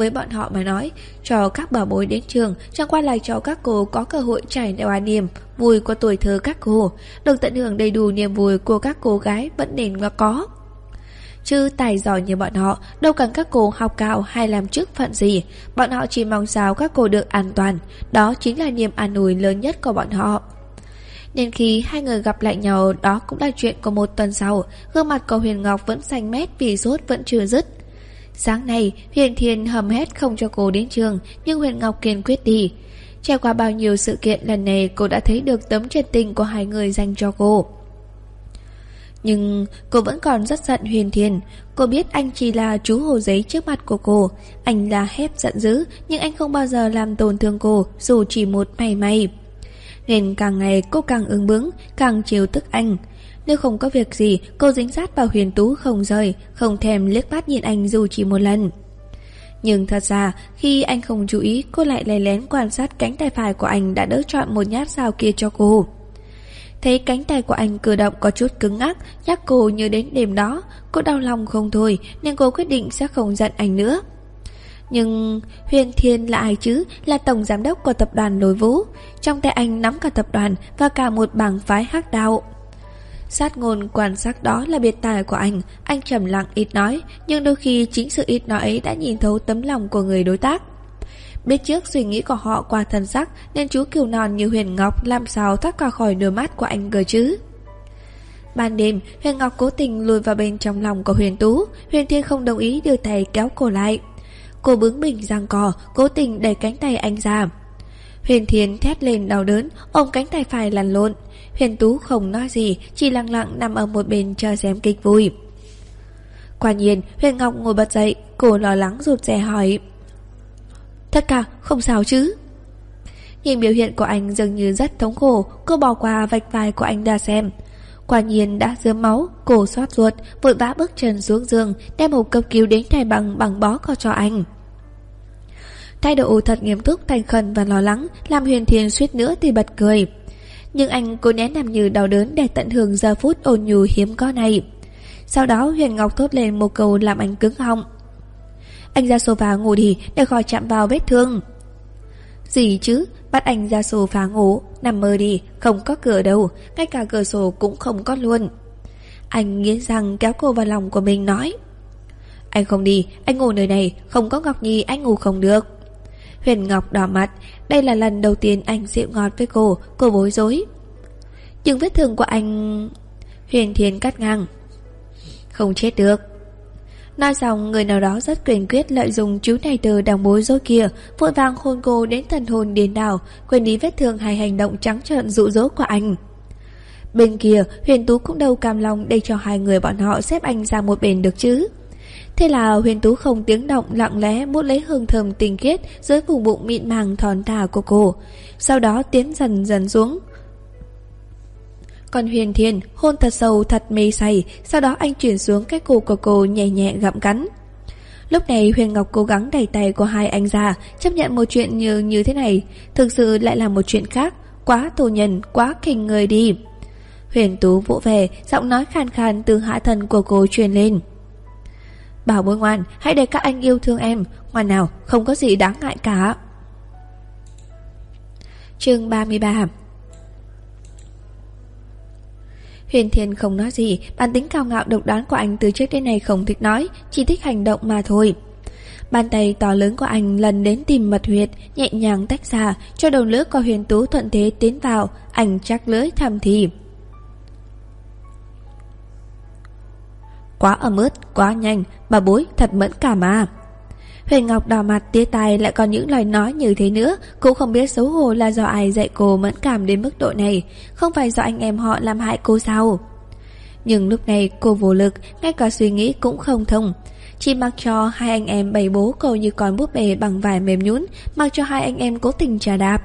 với bọn họ mà nói, cho các bảo bối đến trường chẳng qua là cho các cô có cơ hội trải qua à niềm vui của tuổi thơ các cô, được tận hưởng đầy đủ niềm vui của các cô gái vẫn nên có. Chứ tài giỏi như bọn họ Đâu cần các cô học cao hay làm chức phận gì Bọn họ chỉ mong sao các cô được an toàn Đó chính là niềm an ủi lớn nhất của bọn họ Nên khi hai người gặp lại nhau Đó cũng là chuyện của một tuần sau Gương mặt của Huyền Ngọc vẫn xanh mét Vì sốt vẫn chưa dứt Sáng nay, Huyền Thiên hầm hét không cho cô đến trường, Nhưng Huyền Ngọc kiên quyết đi. Trải qua bao nhiêu sự kiện lần này, Cô đã thấy được tấm chân tình của hai người dành cho cô. Nhưng cô vẫn còn rất giận Huyền Thiên. Cô biết anh chỉ là chú hồ giấy trước mặt của cô. Anh là hép giận dữ, Nhưng anh không bao giờ làm tổn thương cô, Dù chỉ một mày may. Nên càng ngày cô càng ứng bướng, Càng chiều tức anh. Nếu không có việc gì Cô dính sát vào huyền tú không rời Không thèm liếc mắt nhìn anh dù chỉ một lần nhưng thật ra, khi anh không chú ý, cô lại lè lén quan sát cánh tay phải của anh đã đỡ chọn một nhát dao kia cho cô. Thấy cánh tay của anh cử động có chút cứng ngắc, nhắc cô như đến đêm đó, cô đau lòng không thôi, nên cô quyết định sẽ không giận anh nữa. Nhưng Huyền Thiên là ai chứ? Là tổng giám đốc của tập đoàn Lôi Vũ. Trong tay anh nắm cả tập đoàn và cả một bảng phái hắc đạo. Sát ngôn quan sát đó là biệt tài của anh, anh trầm lặng ít nói, nhưng đôi khi chính sự ít nói ấy đã nhìn thấu tấm lòng của người đối tác. Biết trước suy nghĩ của họ qua thân sắc Nên chú kiều non như Huyền Ngọc Làm sao thoát qua khỏi đôi mắt của anh cơ chứ? Ban đêm Huyền Ngọc cố tình lùi vào bên trong lòng của Huyền Tú. Huyền Thiên không đồng ý đưa tay kéo cô lại. Cô bướng bỉnh giang cò Cố tình đẩy cánh tay anh ra. Huyền Thiên thét lên đau đớn Ôm cánh tay phải lăn lộn. Huyền Tú không nói gì, Chỉ lặng lặng nằm ở một bên chờ xem kịch vui. Quả nhiên, Huyền Ngọc ngồi bật dậy, Cô lo lắng rụt rè hỏi, Tất cả không sao chứ? Nhìn biểu hiện của anh dường như rất thống khổ, Cô bỏ qua vạch vai của anh ra xem. Quả nhiên đã dướm máu, Cô xót ruột, Vội vã bước chân xuống giường, Đem hộp cấp cứu đến thay bằng bằng bó co cho anh. Thái độ thật nghiêm túc, thành khẩn và lo lắng, Làm huyền thiên suýt nữa thì bật cười. Nhưng anh cố nén nằm như đau đớn Để tận hưởng giờ phút ôn nhu hiếm có này. Sau đó, Huyền Ngọc thốt lên một câu làm anh cứng họng. Anh ra sofa ngủ đi, để khỏi chạm vào vết thương. Gì chứ, Bắt anh ra sofa ngủ, Nằm mơ đi, Không có cửa đâu, Ngay cả cửa sổ cũng không có luôn. Anh nghiến răng kéo cô vào lòng của mình, nói. Anh không đi, Anh ngủ nơi này, Không có Ngọc Nhi, anh ngủ không được. Huyền Ngọc đỏ mặt, Đây là lần đầu tiên anh dịu ngọt với cô Cô bối rối. Nhưng vết thương của anh, Huyền Thiên cắt ngang. Không chết được. Nói xong, người nào đó rất quyền quyết lợi dụng chú này từ đằng bối rối kia, Vội vàng hôn cô đến thần hồn điên đảo, Quên đi vết thương hay hành động trắng trợn dụ dỗ của anh. Bên kia, Huyền Tú cũng đâu cam lòng để cho hai người bọn họ xếp anh ra một bên được chứ? Thế là Huyền Tú không tiếng động lặng lẽ mút lấy hương thơm tình khiết dưới vùng bụng mịn màng thon thả của cô. Sau đó tiến dần dần xuống. Còn Huyền thiền hôn thật sâu thật mê say. Sau đó anh chuyển xuống cái cổ của cô nhẹ nhẹ gặm cắn. Lúc này Huyền Ngọc cố gắng đẩy tay của hai anh ra Chấp nhận một chuyện như như thế này. Thực sự lại là một chuyện khác. Quá thù nhân, quá kinh người đi. Huyền Tú vỗ về Giọng nói khàn khàn từ hạ thần của cô truyền lên. Bảo bối ngoan Hãy để các anh yêu thương em Ngoan nào không có gì đáng ngại cả chương 33 Huyền Thiên không nói gì, bản tính cao ngạo độc đoán của anh từ trước đến nay không thích nói, chỉ thích hành động mà thôi. Bàn tay to lớn của anh lần đến tìm mật huyệt, nhẹ nhàng tách ra, cho đầu lưỡi của huyền tú thuận thế tiến vào, anh chắc lưỡi thầm thì. Quá ẩm ướt, quá nhanh, bà bối thật mẫn cảm mà. Huyền Ngọc đỏ mặt tía tai lại còn những lời nói như thế nữa Cũng không biết xấu hổ là do ai dạy cô mẫn cảm đến mức độ này Không phải do anh em họ làm hại cô sao. Nhưng lúc này cô vô lực Ngay cả suy nghĩ cũng không thông. Chỉ mặc cho hai anh em bày bố cô như con búp bê bằng vải mềm nhún Mặc cho hai anh em cố tình trà đạp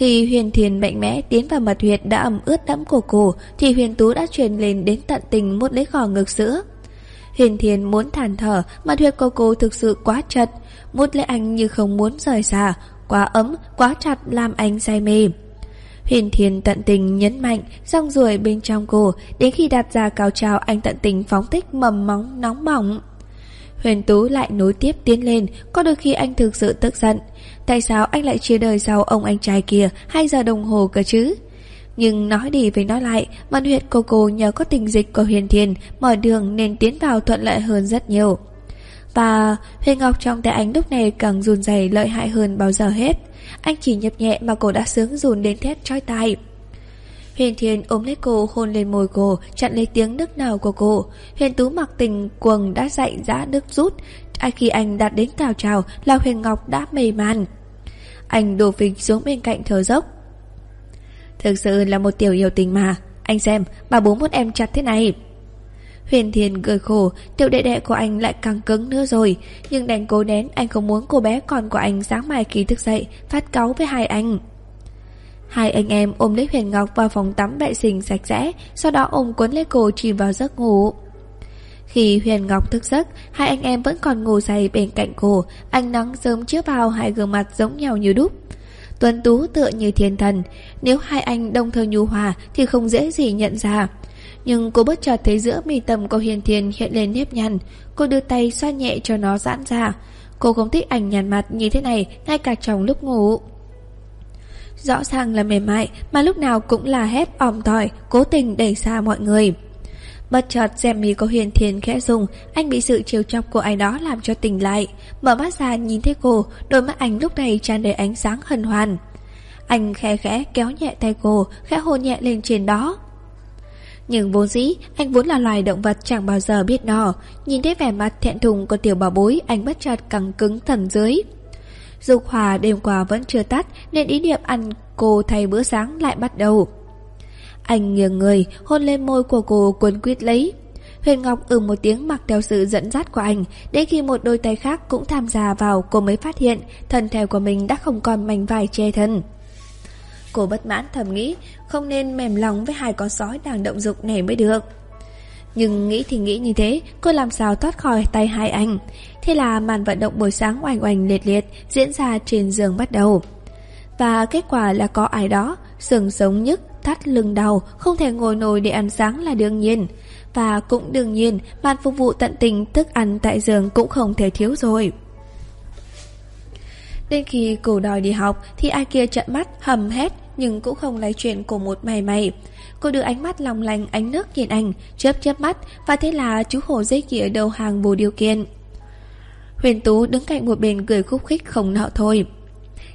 khi huyền thiền mạnh mẽ tiến vào mật huyệt đã ẩm ướt đẫm của cổ, Thì huyền tú đã truyền lên đến tận tình mút lấy khỏ ngực sữa Huyền Thiền muốn thản thở Mà huyệt của cô thực sự quá chật Mút lấy anh như không muốn rời xa Quá ấm, quá chặt làm anh say mê. Huyền Thiền tận tình nhấn mạnh Xong rồi bên trong cô Đến khi đặt ra cao trào anh tận tình phóng thích mầm móng nóng bỏng. Huyền Tú lại nối tiếp tiến lên Có đôi khi anh thực sự tức giận Tại sao anh lại chia đời sau ông anh trai kia Hai giờ đồng hồ cơ chứ nhưng nói đi về nói lại, Mận huyện cô cô nhờ có tình dịch của Huyền Thiên mở đường nên tiến vào thuận lợi hơn rất nhiều. Và Huyền Ngọc trong tay anh lúc này càng run dày lợi hại hơn bao giờ hết. Anh chỉ nhập nhẹ mà cô đã sướng run đến thét trói tai. Huyền Thiên ôm lấy cô hôn lên môi cô Chặn lấy tiếng nước nào của cô Huyền Tú mặc tình quần đã dậy dã nước rút Ai khi anh đạt đến cao trào Là Huyền Ngọc đã mê man anh đổ phịch xuống bên cạnh thở dốc. Thực sự là một tiểu yêu tình mà. Anh xem, bà bố muốn em chặt thế này. Huyền Thiên cười khổ, Tiểu đệ đệ của anh lại càng cứng nữa rồi. Nhưng đành cố nén, Anh không muốn cô bé con của anh sáng mai khi thức dậy Phát cáu với hai anh. Hai anh em ôm lấy Huyền Ngọc vào phòng tắm vệ sinh sạch sẽ, Sau đó ôm cuốn lấy cô chìm vào giấc ngủ. Khi Huyền Ngọc thức giấc, Hai anh em vẫn còn ngủ say bên cạnh cô, Ánh nắng sớm chiếu vào hai gương mặt giống nhau như đúc. Tuấn Tú tựa như thiên thần, Nếu hai anh đồng thời nhu hòa Thì không dễ gì nhận ra. Nhưng cô bất chợt thấy giữa mi tâm của Hiền Thiên hiện lên nếp nhăn, Cô đưa tay xoa nhẹ cho nó giãn ra. Cô không thích ảnh nhàn mặt như thế này, Ngay cả trong lúc ngủ. Rõ ràng là mềm mại, Mà lúc nào cũng là hét ỏm tỏi, Cố tình đẩy xa mọi người. Bất chợt xem mì có huyền thiên khẽ dùng Anh bị sự chiều chọc của ai đó làm cho tỉnh lại. Mở mắt ra nhìn thấy cô, Đôi mắt anh lúc này tràn đầy ánh sáng hân hoan. Anh khẽ khẽ kéo nhẹ tay cô, Khẽ hôn nhẹ lên trên đó. Nhưng vốn dĩ, Anh vốn là loài động vật chẳng bao giờ biết no. Nhìn thấy vẻ mặt thẹn thùng của tiểu bảo bối, Anh bất chợt căng cứng thần dưới. Dục hòa đêm qua vẫn chưa tắt, Nên ý niệm ăn cô thay bữa sáng lại bắt đầu. Anh nghiêng người Hôn lên môi của cô cuốn quýt lấy. Huyền Ngọc ừ một tiếng mặc theo sự dẫn dắt của anh Đến khi một đôi tay khác cũng tham gia vào Cô mới phát hiện Thân thể của mình đã không còn mảnh vải che thân. Cô bất mãn thầm nghĩ Không nên mềm lòng với hai con sói đang động dục này mới được. Nhưng nghĩ thì nghĩ như thế Cô làm sao thoát khỏi tay hai anh? Thế là màn vận động buổi sáng oanh oanh liệt liệt Diễn ra trên giường bắt đầu. Và kết quả là có ai đó Sừng sống nhức, thắt lưng đau, Không thể ngồi nổi để ăn sáng là đương nhiên. Và cũng đương nhiên Màn phục vụ tận tình thức ăn tại giường Cũng không thể thiếu rồi. Đến khi cô đòi đi học, Thì ai kia trận mắt, hầm hét, Nhưng cũng không lấy chuyện của một mày mày. Cô đưa ánh mắt lòng lành ánh nước nhìn anh, Chớp chớp mắt, Và thế là chú hổ dây kia đầu hàng vô điều kiện. Huyền Tú đứng cạnh một bên cười khúc khích không nợ thôi.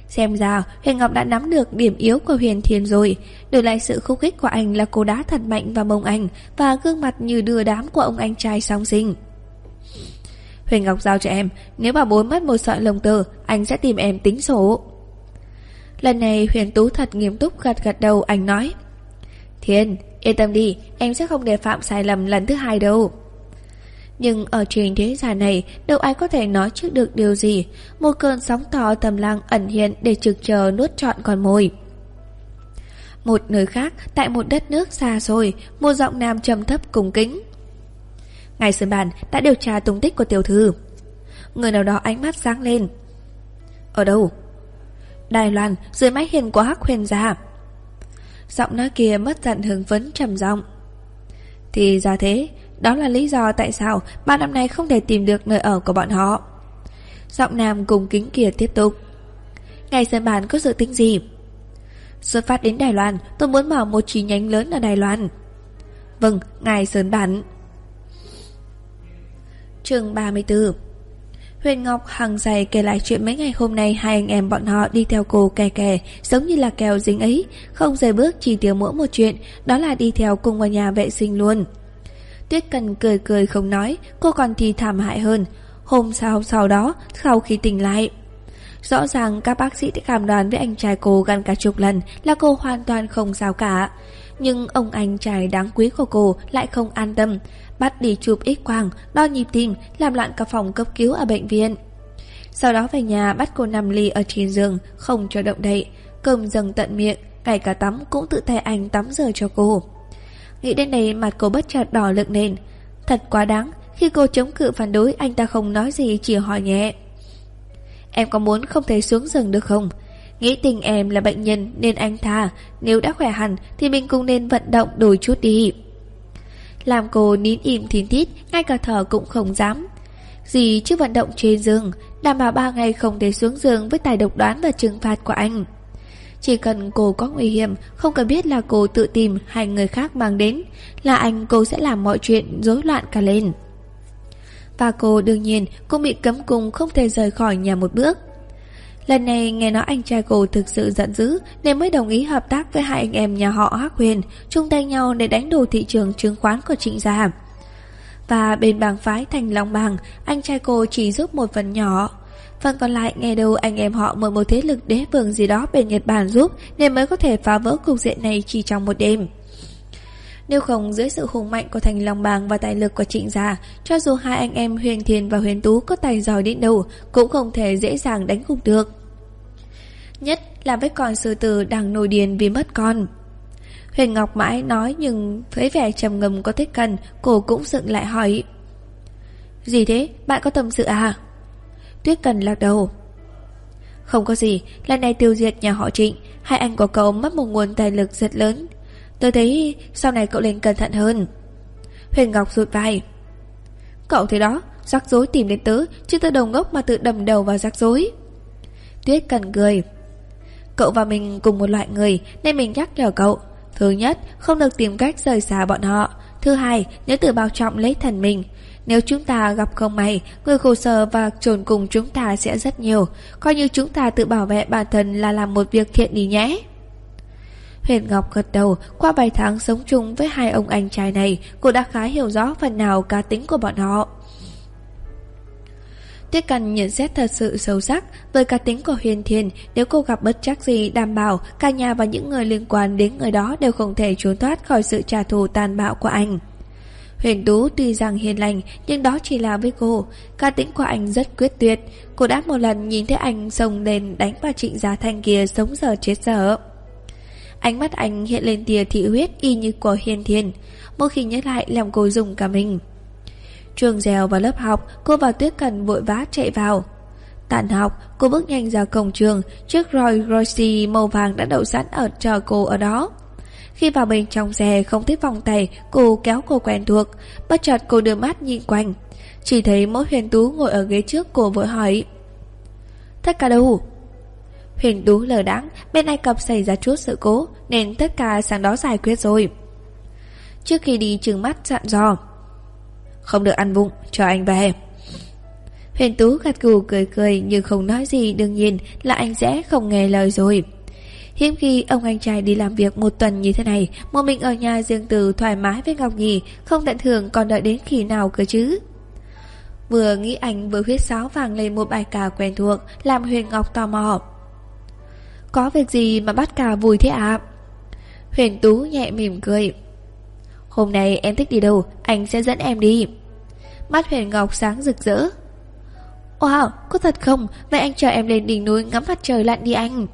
Xem ra Huyền Ngọc đã nắm được điểm yếu của Huyền Thiên rồi. Đổi lại sự khúc khích của anh là cô đá thật mạnh vào mông anh Và gương mặt như đưa đám của ông anh trai song sinh. Huyền Ngọc giao cho em Nếu bà bố mất một sợi lồng tơ Anh sẽ tìm em tính sổ Lần này Huyền Tú thật nghiêm túc gật gật đầu Anh nói Thiên, yên tâm đi, em sẽ không để phạm sai lầm lần thứ hai đâu. Nhưng ở trên thế gian này, đâu ai có thể nói trước được điều gì. Một cơn sóng to tầm lặng ẩn hiện để trực chờ nuốt trọn con mồi. Một nơi khác, tại một đất nước xa xôi, một giọng nam trầm thấp cùng kính. Ngài sư Bản đã điều tra tung tích của tiểu thư. Người nào đó ánh mắt sáng lên. Ở đâu? Đài Loan, dưới mái hiền của Hắc Huyền gia. Giọng nói kia mất dặn hứng vấn trầm giọng Thì ra thế đó là lý do tại sao Ba năm nay không thể tìm được nơi ở của bọn họ. Giọng nam cùng kính kia tiếp tục. Ngày sân bản có dự tính gì? Xuất phát đến Đài Loan Tôi muốn mở một chi nhánh lớn ở Đài Loan. Vâng, ngài Sơn Bản. Chương 34 Huyền Ngọc hằng dày kể lại chuyện mấy ngày hôm nay hai anh em bọn họ đi theo cô kè kè, giống như là kèo dính ấy, không rời bước chỉ tiêu mỗi một chuyện, đó là đi theo cùng vào nhà vệ sinh luôn. Tuyết Cần cười cười không nói, cô còn thì thảm hại hơn. Hôm sau sau đó, sau khi tỉnh lại, Rõ ràng các bác sĩ đã cảm đoán với anh trai cô gần cả chục lần là cô hoàn toàn không sao cả. Nhưng ông anh trai đáng quý của cô lại không an tâm, bắt đi chụp x quang, đo nhịp tim, làm loạn cả phòng cấp cứu ở bệnh viện. Sau đó về nhà bắt cô nằm ly ở trên giường, không cho động đậy, cơm dâng tận miệng, ngay cả tắm cũng tự tay anh tắm giờ cho cô. Nghĩ đến đây mặt cô bất chợt đỏ lực lên. Thật quá đáng, khi cô chống cự phản đối anh ta không nói gì chỉ hỏi nhẹ. Em có muốn không thể xuống giường được không? Nghĩ tình em là bệnh nhân nên anh tha Nếu đã khỏe hẳn thì mình cũng nên vận động đôi chút đi Làm cô nín im thín thít Ngay cả thở cũng không dám Gì chứ vận động trên giường Đảm bảo ba ngày không thể xuống giường Với tài độc đoán và trừng phạt của anh chỉ cần cô có nguy hiểm, Không cần biết là cô tự tìm Hay người khác mang đến, Là anh cô sẽ làm mọi chuyện rối loạn cả lên. Và cô đương nhiên cũng bị cấm cùng không thể rời khỏi nhà một bước. Lần này nghe nói anh trai cô thực sự giận dữ Nên mới đồng ý hợp tác với hai anh em nhà họ Hắc Huyền, chung tay nhau để đánh đổ thị trường chứng khoán của trịnh gia. Và bên bảng phái thành Long Bàng Anh trai cô chỉ giúp một phần nhỏ. Phần còn lại ngày đầu anh em họ mời một thế lực đế vương gì đó bên Nhật Bản giúp Nên mới có thể phá vỡ cục diện này chỉ trong một đêm nếu không dưới sự hùng mạnh của thành Long Bang và tài lực của trịnh gia, cho dù hai anh em Huyền Thiền và Huyền Tú có tài giỏi đến đâu, cũng không thể dễ dàng đánh gục được. Nhất là với con sư tử đang nổi điên vì mất con. Huyền Ngọc mãi nói nhưng với vẻ trầm ngầm có thích cần, cô cũng dựng lại hỏi. Gì thế? Bạn có tâm sự à? Tuyết Cần lạc đầu. Không có gì, lần này tiêu diệt nhà họ trịnh, hai anh của cậu mất một nguồn tài lực rất lớn, Tôi thấy sau này cậu nên cẩn thận hơn. Huyền Ngọc rụt vai. Cậu thế đó Rắc rối tìm đến tớ Chứ tớ đồng ngốc mà tự đầm đầu vào rắc rối. Tuyết cần cười. Cậu và mình cùng một loại người Nên mình nhắc nhở cậu. Thứ nhất không được tìm cách rời xa bọn họ. Thứ hai nhớ tự bảo trọng lấy thần mình. Nếu chúng ta gặp không may Người khổ sở và trồn cùng chúng ta sẽ rất nhiều Coi như chúng ta tự bảo vệ bản thân Là làm một việc thiện đi nhé Huyền Ngọc gật đầu, qua vài tháng sống chung với hai ông anh trai này, cô đã khá hiểu rõ phần nào cá tính của bọn họ. Tuyết Cần nhận xét thật sự sâu sắc với cá tính của Huyền Thiên, nếu cô gặp bất chắc gì đảm bảo cả nhà và những người liên quan đến người đó đều không thể trốn thoát khỏi sự trả thù tàn bạo của anh. Huyền Tú tuy rằng hiền lành nhưng đó chỉ là với cô, Ca tĩnh của anh rất quyết tuyệt, cô đã một lần nhìn thấy anh xông lên đánh vào trịnh giá thanh kia sống giờ chết giờ. Ánh mắt anh hiện lên tia thị huyết y như của hiền thiên. Mỗi khi nhớ lại làm cô dùng cả mình. Trường dèo vào lớp học Cô và Tuyết Cần vội vã chạy vào. Tàn học Cô bước nhanh ra cổng trường. Chiếc Roy Royce màu vàng đã đậu sẵn ở chờ cô ở đó. Khi vào bên trong xe, không thấy vòng tay, Cô kéo cô quen thuộc, Bất chợt cô đưa mắt nhìn quanh. Chỉ thấy mỗi huyền tú ngồi ở ghế trước cô vội hỏi, Tất cả đâu? Huyền Tú lờ đáng Bên Ai Cập xảy ra chút sự cố, Nên tất cả sáng đó giải quyết rồi. Trước khi đi, trừng mắt dặn dò, Không được ăn vụng, Cho anh về. Huyền Tú gật gù cười cười, Nhưng không nói gì, đương nhiên là anh sẽ không nghe lời rồi. Hiếm khi ông anh trai đi làm việc một tuần như thế này Một mình ở nhà riêng từ thoải mái với Ngọc Nhì Không tận hưởng còn đợi đến khi nào cơ chứ Vừa nghĩ anh vừa huyết sáo vàng lên một bài ca quen thuộc Làm Huyền Ngọc tò mò có việc gì mà bắt cả vui thế ạ? Huyền Tú nhẹ mỉm cười. Hôm nay em thích đi đâu, anh sẽ dẫn em đi. Mắt Huyền Ngọc sáng rực rỡ. Wow, có thật không? Vậy anh chờ em lên đỉnh núi ngắm mặt trời lặn đi anh.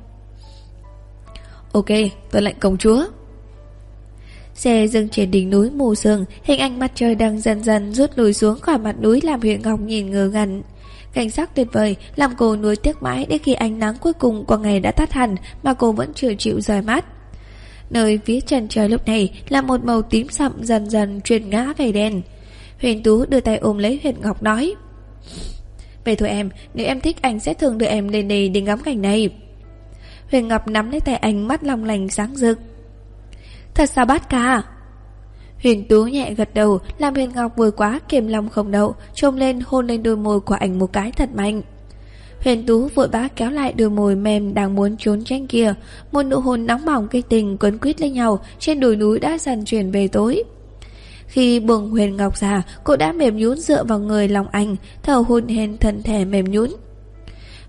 Ok, tôi lệnh công chúa. Xe dừng trên đỉnh núi mù sương, hình ảnh mặt trời đang dần dần rút lùi xuống khỏi mặt núi làm Huyền Ngọc nhìn ngơ ngẩn. Cảnh sắc tuyệt vời làm cô nuối tiếc mãi đến khi ánh nắng cuối cùng của ngày đã tắt hẳn mà cô vẫn chưa chịu rời mắt. Nơi phía chân trời lúc này là một màu tím sậm dần dần chuyển ngã về đen. Huyền Tú đưa tay ôm lấy Huyền Ngọc nói Về thôi em, nếu em thích anh sẽ thường đưa em lên đây để ngắm cảnh này. Huyền Ngọc nắm lấy tay anh mắt long lành sáng rực. Thật sao bát ca? Huyền Tú nhẹ gật đầu, làm Huyền Ngọc vui quá kiềm lòng không đậu, trông lên hôn lên đôi môi của ảnh một cái thật mạnh. Huyền Tú vội vã kéo lại đôi môi mềm đang muốn trốn tránh kia, một nụ hôn nóng bỏng cây tình quấn quýt lên nhau trên đồi núi đã dần chuyển về tối. Khi buông Huyền Ngọc ra, cô đã mềm nhún dựa vào người lòng anh, thở hôn hên thân thể mềm nhún.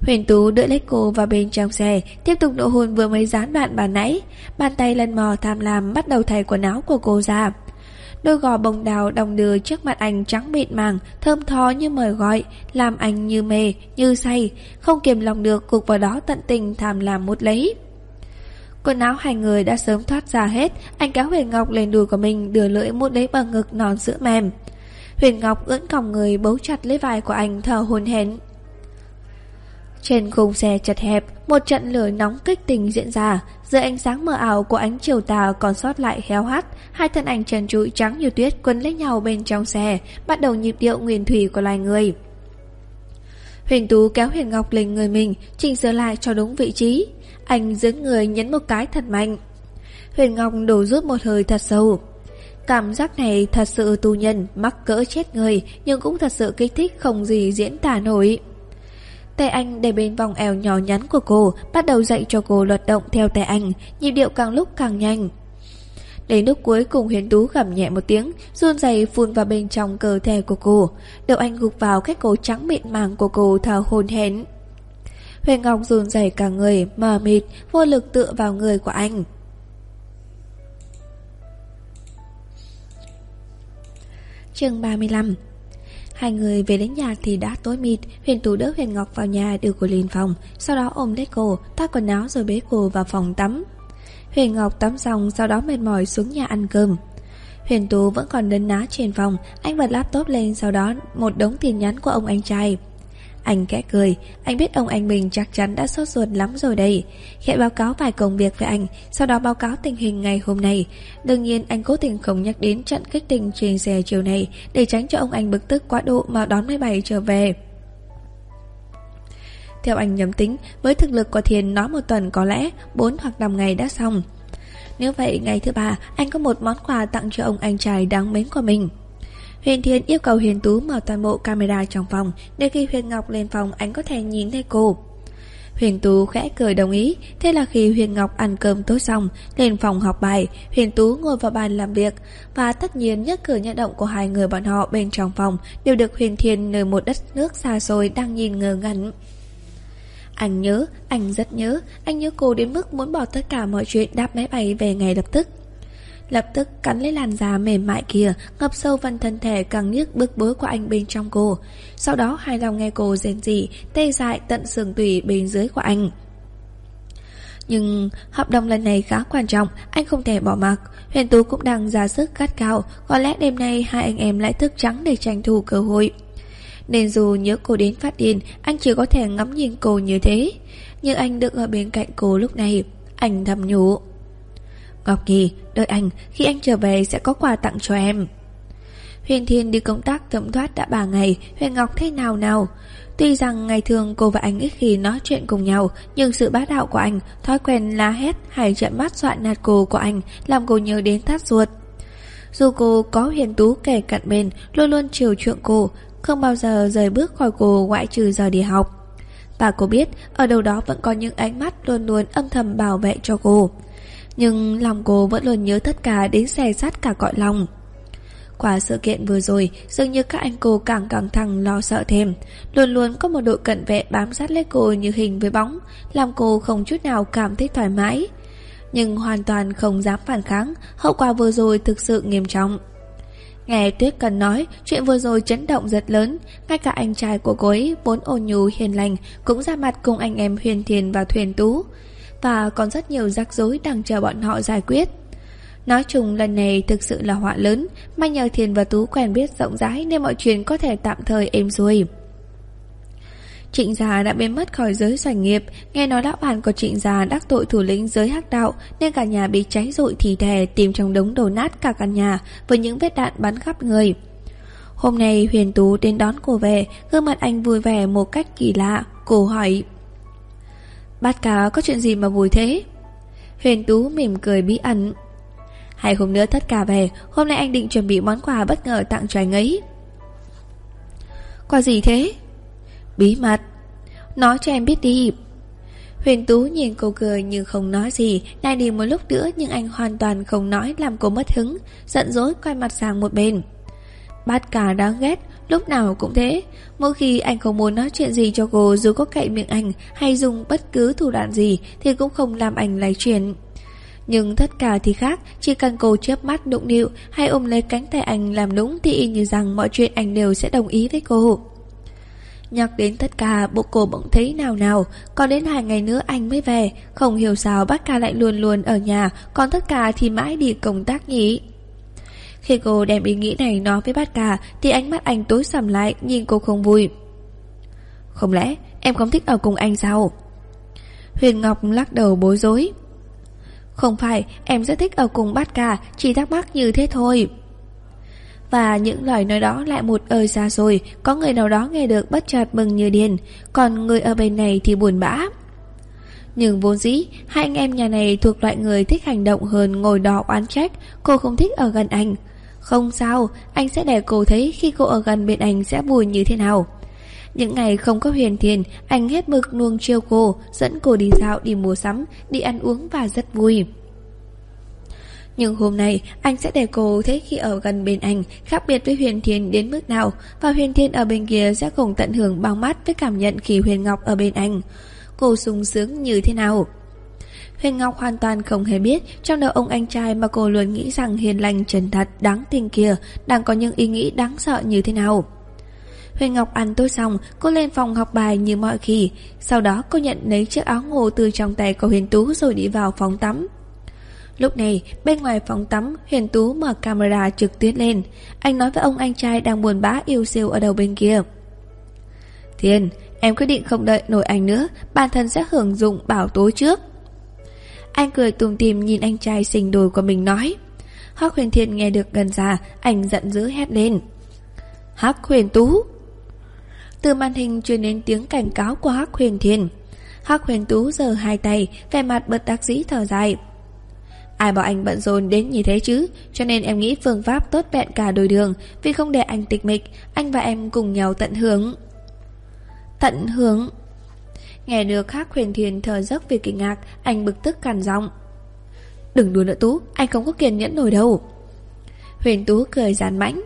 Huyền Tú đỡ lấy cô vào bên trong xe, tiếp tục nộ hôn vừa mới gián đoạn bà nãy. Bàn tay lần mò tham lam bắt đầu thay quần áo của cô ra. Đôi gò bồng đào đồng đưa trước mặt anh trắng mịn màng, thơm tho như mời gọi, làm anh như mê, như say, không kiềm lòng được cục vào đó tận tình tham làm một lấy. Quần áo hai người đã sớm thoát ra hết, anh kéo Huyền Ngọc lên đùi của mình đưa lưỡi mút lấy bằng ngực non sữa mềm. Huyền Ngọc ưỡn còng người bấu chặt lấy vai của anh thở hồn hển. Trên khung xe chật hẹp, một trận lửa nóng kích tình diễn ra, dưới ánh sáng mờ ảo của ánh chiều tà còn sót lại héo hắt, hai thân ảnh trần trụi trắng như tuyết quấn lấy nhau bên trong xe, bắt đầu nhịp điệu nguyên thủy của loài người. Huyền Tú kéo Huyền Ngọc lên người mình, chỉnh sửa lại cho đúng vị trí. Anh dẫn người nhấn một cái thật mạnh. Huyền Ngọc đổ rút một hơi thật sâu. Cảm giác này thật sự tù nhân, mắc cỡ chết người, nhưng cũng thật sự kích thích không gì diễn tả nổi. Tay anh để bên vòng eo nhỏ nhắn của cô, Bắt đầu dạy cho cô luật động theo tay anh, Nhịp điệu càng lúc càng nhanh. Đến lúc cuối cùng Huyền Tú gầm nhẹ một tiếng, run rẩy phun vào bên trong cơ thể của cô. Đầu anh gục vào cái cổ trắng mịn màng của cô thở hồn hển. Huyền Ngọc run rẩy cả người, Mờ mịt, vô lực tựa vào người của anh. Chương 35 Hai người về đến nhà thì đã tối mịt, Huyền Tú đỡ Huyền Ngọc vào nhà đưa cô lên phòng, Sau đó ôm lấy cô Thoát quần áo rồi bế cô vào phòng tắm. Huyền Ngọc tắm xong, Sau đó mệt mỏi xuống nhà ăn cơm. Huyền Tú vẫn còn đấn ná trên phòng, Anh bật laptop lên, Sau đó một đống tin nhắn của ông anh trai anh kẽ cười, anh biết ông anh mình chắc chắn đã sốt ruột lắm rồi đây. Khẽ báo cáo vài công việc với anh, sau đó báo cáo tình hình ngày hôm nay. Đương nhiên anh cố tình không nhắc đến trận kích tình trên xe chiều này để tránh cho ông anh bực tức quá độ mà đón máy bay trở về. Theo anh nhầm tính, với thực lực của Thiền nó một tuần có lẽ 4 hoặc 5 ngày đã xong. Nếu vậy, ngày thứ ba, anh có một món quà tặng cho ông anh trai đáng mến của mình. Huyền Thiên yêu cầu Huyền Tú mở toàn bộ camera trong phòng để khi Huyền Ngọc lên phòng anh có thể nhìn thấy cô. Huyền Tú khẽ cười đồng ý, thế là khi Huyền Ngọc ăn cơm tối xong, lên phòng học bài, Huyền Tú ngồi vào bàn làm việc, và tất nhiên nhất cử nhất động của hai người bọn họ bên trong phòng đều được Huyền Thiên nơi một đất nước xa xôi đang nhìn ngờ ngẩn. Anh nhớ, anh rất nhớ, anh nhớ cô đến mức muốn bỏ tất cả mọi chuyện đáp máy bay về ngay lập tức. Lập tức cắn lấy làn da mềm mại kia, Ngập sâu phần thân thể càng nhức bức bối của anh bên trong cô. Sau đó hài lòng nghe cô rên rỉ, Tê dại tận xương tủy bên dưới của anh. Nhưng hợp đồng lần này khá quan trọng, Anh không thể bỏ mặc. Huyền Tú cũng đang ra sức gắt cao Có lẽ đêm nay hai anh em lại thức trắng để tranh thủ cơ hội. Nên dù nhớ cô đến phát điên, Anh chỉ có thể ngắm nhìn cô như thế. Nhưng anh đứng ở bên cạnh cô lúc này, Anh thầm nhủ. Ngọc Kỳ, đợi anh, khi anh trở về sẽ có quà tặng cho em. Huyền Thiên đi công tác thẩm thoát đã 3 ngày, Huyền Ngọc thế nào nào? Tuy rằng ngày thường cô và anh ít khi nói chuyện cùng nhau, nhưng sự bá đạo của anh, thói quen la hét hay trận mắt dọa nạt cô của anh làm cô nhớ đến thắt ruột. Dù cô có Huyền Tú kể cận bên, luôn luôn chiều chuộng cô, không bao giờ rời bước khỏi cô ngoại trừ giờ đi học. Và cô biết, ở đâu đó vẫn có những ánh mắt luôn luôn âm thầm bảo vệ cho cô. Nhưng lòng cô vẫn luôn nhớ tất cả đến xe sát cả cõi lòng. Qua sự kiện vừa rồi Dường như các anh cô càng căng thẳng lo sợ thêm. Luôn luôn có một đội cận vệ bám sát lấy cô như hình với bóng Làm cô không chút nào cảm thấy thoải mái. Nhưng hoàn toàn không dám phản kháng Hậu quả vừa rồi thực sự nghiêm trọng. Nghe Tuyết Cần nói, chuyện vừa rồi chấn động rất lớn, ngay cả anh trai của cô ấy vốn ôn nhu hiền lành cũng ra mặt cùng anh em Huyền Thiền và Thuyền Tú và còn rất nhiều rắc rối đang chờ bọn họ giải quyết. Nói chung lần này thực sự là họa lớn, may nhờ Thiền và Tú quen biết rộng rãi nên mọi chuyện có thể tạm thời êm xuôi. Trịnh Gia đã biến mất khỏi giới doanh nghiệp, nghe nói lão bản của Trịnh Gia đắc tội thủ lĩnh giới hắc đạo nên cả nhà bị cháy rụi thì thề tìm trong đống đổ nát cả căn nhà với những vết đạn bắn khắp người. Hôm nay Huyền Tú đến đón cô về, gương mặt anh vui vẻ một cách kỳ lạ, cô hỏi Bát cá có chuyện gì mà vui thế? Huyền Tú mỉm cười bí ẩn. Hai hôm nữa tất cả về, Hôm nay anh định chuẩn bị món quà bất ngờ tặng cho anh ấy. Quà gì thế? Bí mật. Nói cho em biết đi. Huyền Tú nhìn cô cười nhưng không nói gì, Lại đi một lúc nữa nhưng anh hoàn toàn không nói Làm cô mất hứng, Giận dỗi quay mặt sang một bên. Bát cả đáng ghét Lúc nào cũng thế. Mỗi khi anh không muốn nói chuyện gì cho cô, Dù có cậy miệng anh Hay dùng bất cứ thủ đoạn gì, Thì cũng không làm anh lấy chuyện Nhưng tất cả thì khác, Chỉ cần cô chớp mắt đụng nịu Hay ôm lấy cánh tay anh làm đúng Thì y như rằng mọi chuyện anh đều sẽ đồng ý với cô. Nhắc đến tất cả, Bộ cô bỗng thấy nào nào. Còn đến hai ngày nữa anh mới về. Không hiểu sao bác ca lại luôn luôn ở nhà, Còn tất cả thì mãi đi công tác nhỉ? Khi cô đem ý nghĩ này nói với bát cả Thì ánh mắt anh tối sầm lại, Nhìn cô không vui. Không lẽ em không thích ở cùng anh sao? Huyền Ngọc lắc đầu bối rối. Không phải, Em rất thích ở cùng bát cả Chỉ thắc mắc như thế thôi. Và những lời nói đó lại một ơi xa rồi, Có người nào đó nghe được bất chợt mừng như điên, Còn người ở bên này thì buồn bã. Nhưng vốn dĩ, Hai anh em nhà này thuộc loại người thích hành động hơn ngồi đỏ oán trách, Cô không thích ở gần anh không sao, anh sẽ để cô thấy khi cô ở gần bên anh sẽ vui như thế nào. Những ngày không có huyền thiền, anh hết mực nuông chiêu cô, dẫn cô đi dạo, đi mua sắm, đi ăn uống và rất vui. Nhưng hôm nay anh sẽ để cô thấy khi ở gần bên anh khác biệt với Huyền Thiên đến mức nào và Huyền Thiên ở bên kia sẽ cùng tận hưởng bao mát với cảm nhận khi Huyền Ngọc ở bên anh. Cô sung sướng như thế nào? Huyền Ngọc hoàn toàn không hề biết trong đầu ông anh trai mà cô luôn nghĩ rằng hiền lành chân thật đáng tin kia đang có những ý nghĩ đáng sợ như thế nào. Huyền Ngọc ăn tối xong, cô lên phòng học bài như mọi khi. Sau đó cô nhận lấy chiếc áo ngủ từ trong tay của Huyền Tú rồi đi vào phòng tắm. Lúc này, bên ngoài phòng tắm, Huyền Tú mở camera trực tuyến lên. Anh nói với ông anh trai đang buồn bã yêu siêu ở đầu bên kia. Thiên, em quyết định không đợi nổi anh nữa, bản thân sẽ hưởng dụng bảo tối trước. Anh cười tùm tìm nhìn anh trai xình đồi của mình nói. Hắc huyền thiên nghe được gần già anh giận dữ hét lên. Hắc huyền tú. Từ màn hình truyền đến tiếng cảnh cáo của Hắc huyền thiên. Hắc huyền tú giơ hai tay, vẻ mặt bật đắc dĩ thở dài. Ai bảo anh bận rộn đến như thế chứ Cho nên em nghĩ phương pháp tốt vẹn cả đôi đường Vì không để anh tịch mịch Anh và em cùng nhau tận hưởng Tận hưởng Nghe được khác huyền thiền thở dốc vì kinh ngạc Anh bực tức cằn giọng. Đừng đùa nữa Tú Anh không có kiên nhẫn nổi đâu. Huyền Tú cười giàn mãnh.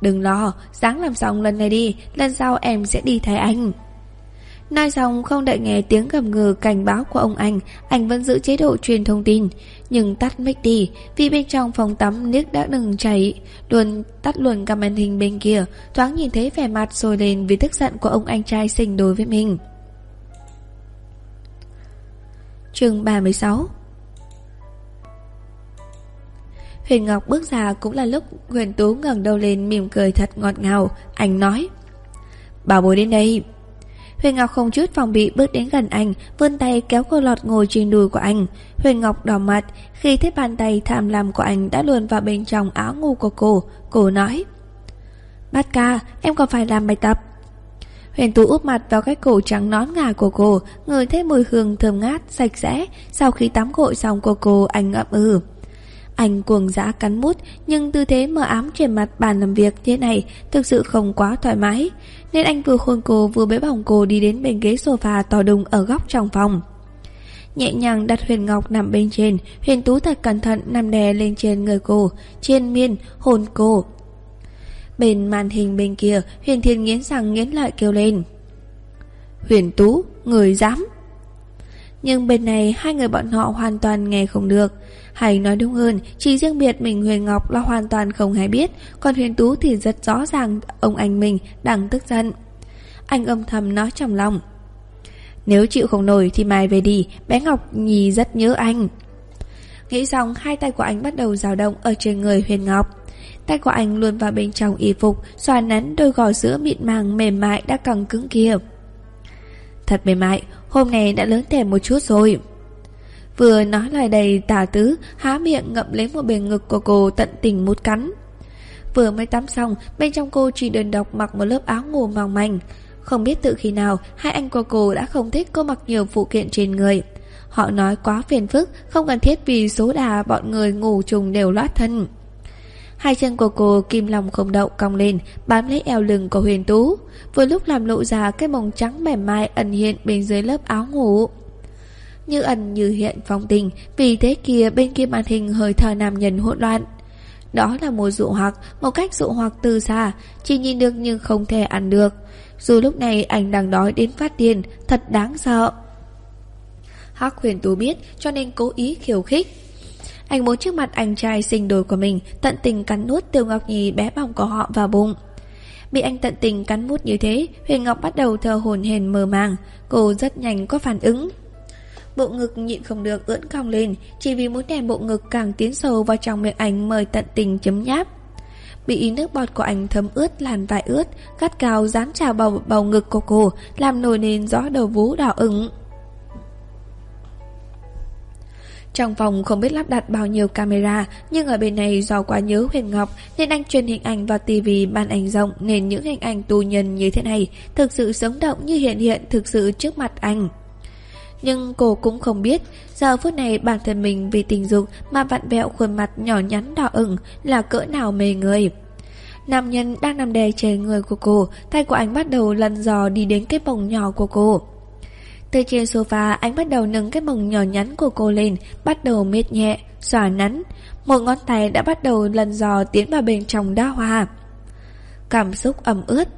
Đừng lo, sáng làm xong lần này đi Lần sau em sẽ đi thay anh. Nói xong không đợi nghe tiếng gầm ngừ cảnh báo của ông anh Anh vẫn giữ chế độ truyền thông tin. Nhưng tắt mic đi Vì bên trong phòng tắm nước đã đừng chảy Luôn tắt luôn cả màn hình bên kia Thoáng nhìn thấy vẻ mặt sôi lên Vì tức giận của ông anh trai sinh đối với mình chương 36 Huyền Ngọc bước ra cũng là lúc Huyền Tú ngẩng đầu lên mỉm cười thật ngọt ngào Anh nói Bảo bối đến đây Huyền Ngọc không chút phòng bị bước đến gần anh, vươn tay kéo cô lọt ngồi trên đùi của anh. Huyền Ngọc đỏ mặt, khi thấy bàn tay tham lam của anh đã luồn vào bên trong áo ngủ của cô, cô nói. Bát ca, em còn phải làm bài tập. Huyền Tú úp mặt vào cái cổ trắng nón ngà của cô, ngửi thấy mùi hương thơm ngát, sạch sẽ. Sau khi tắm gội xong của cô, anh ngậm ừ. Anh cuồng dã cắn mút, nhưng tư thế mờ ám trên mặt bàn làm việc thế này thực sự không quá thoải mái. Nên anh vừa hôn cô vừa bế bỏng cô đi đến bên ghế sofa to đùng ở góc trong phòng. Nhẹ nhàng đặt Huyền Ngọc nằm bên trên, Huyền Tú thật cẩn thận nằm đè lên trên người cô, trên miên, hồn cô. Bên màn hình bên kia, Huyền Thiên nghiến răng nghiến lợi kêu lên. Huyền Tú, người dám. Nhưng bên này hai người bọn họ hoàn toàn nghe không được. Hay nói đúng hơn, chỉ riêng biệt mình Huyền Ngọc là hoàn toàn không hay biết, còn Huyền Tú thì rất rõ ràng ông anh mình đang tức giận. Anh âm thầm nói trong lòng. Nếu chịu không nổi thì mai về đi, bé Ngọc nhì rất nhớ anh. Nghĩ xong, hai tay của anh bắt đầu dao động ở trên người Huyền Ngọc. Tay của anh luôn vào bên trong y phục, xoa nắn đôi gò sữa mịn màng mềm mại đã căng cứng kia. Thật mềm mại, hôm nay đã lớn thèm một chút rồi. Vừa nói lời đầy tả tứ, há miệng ngậm lấy một bề ngực của cô tận tình mút cắn. Vừa mới tắm xong, bên trong cô chỉ đơn độc mặc một lớp áo ngủ mỏng manh. Không biết từ khi nào, hai anh của cô đã không thích cô mặc nhiều phụ kiện trên người. Họ nói quá phiền phức, không cần thiết vì số đà bọn người ngủ trùng đều loát thân. Hai chân của cô kim lòng không đậu cong lên, bám lấy eo lưng của Huyền Tú, vừa lúc làm lộ ra cái mông trắng mềm mại ẩn hiện bên dưới lớp áo ngủ. Như ẩn như hiện phong tình, vì thế kia bên kia màn hình hơi thở nam nhân hỗn loạn. Đó là một dụ hoặc, một cách dụ hoặc từ xa, chỉ nhìn được nhưng không thể ăn được. Dù lúc này anh đang đói đến phát điên, thật đáng sợ. Hắc huyền tú biết cho nên cố ý khiêu khích. Anh muốn trước mặt anh trai sinh đôi của mình tận tình cắn nuốt Tiêu Ngọc Nhi bé bỏng của họ vào bụng. Bị anh tận tình cắn mút như thế, Huyền Ngọc bắt đầu thờ hồn hền mờ màng. Cô rất nhanh có phản ứng. Bộ ngực nhịn không được ưỡn cong lên, chỉ vì muốn đèn bộ ngực càng tiến sâu vào trong miệng anh mời tận tình chấm nháp. Bị nước bọt của anh thấm ướt làn vải ướt, cắt cao dán trào bầu bầu ngực của cô, làm nổi lên gió đầu vú đỏ ửng. Trong phòng không biết lắp đặt bao nhiêu camera, nhưng ở bên này do quá nhớ Huyền Ngọc nên anh truyền hình ảnh vào tivi màn ảnh rộng nên những hình ảnh tù nhân như thế này thực sự sống động như hiện hiện thực sự trước mặt anh. Nhưng cô cũng không biết, giờ phút này bản thân mình vì tình dục mà vặn vẹo khuôn mặt nhỏ nhắn đỏ ửng là cỡ nào mê người. Nam nhân đang nằm đè trên người của cô Tay của anh bắt đầu lần dò đi đến cái bồng nhỏ của cô từ trên sofa anh bắt đầu nâng cái mông nhỏ nhắn của cô lên Bắt đầu miết nhẹ, xòa nắn. Một ngón tay đã bắt đầu lần dò tiến vào bên trong đá hoa. Cảm xúc ẩm ướt.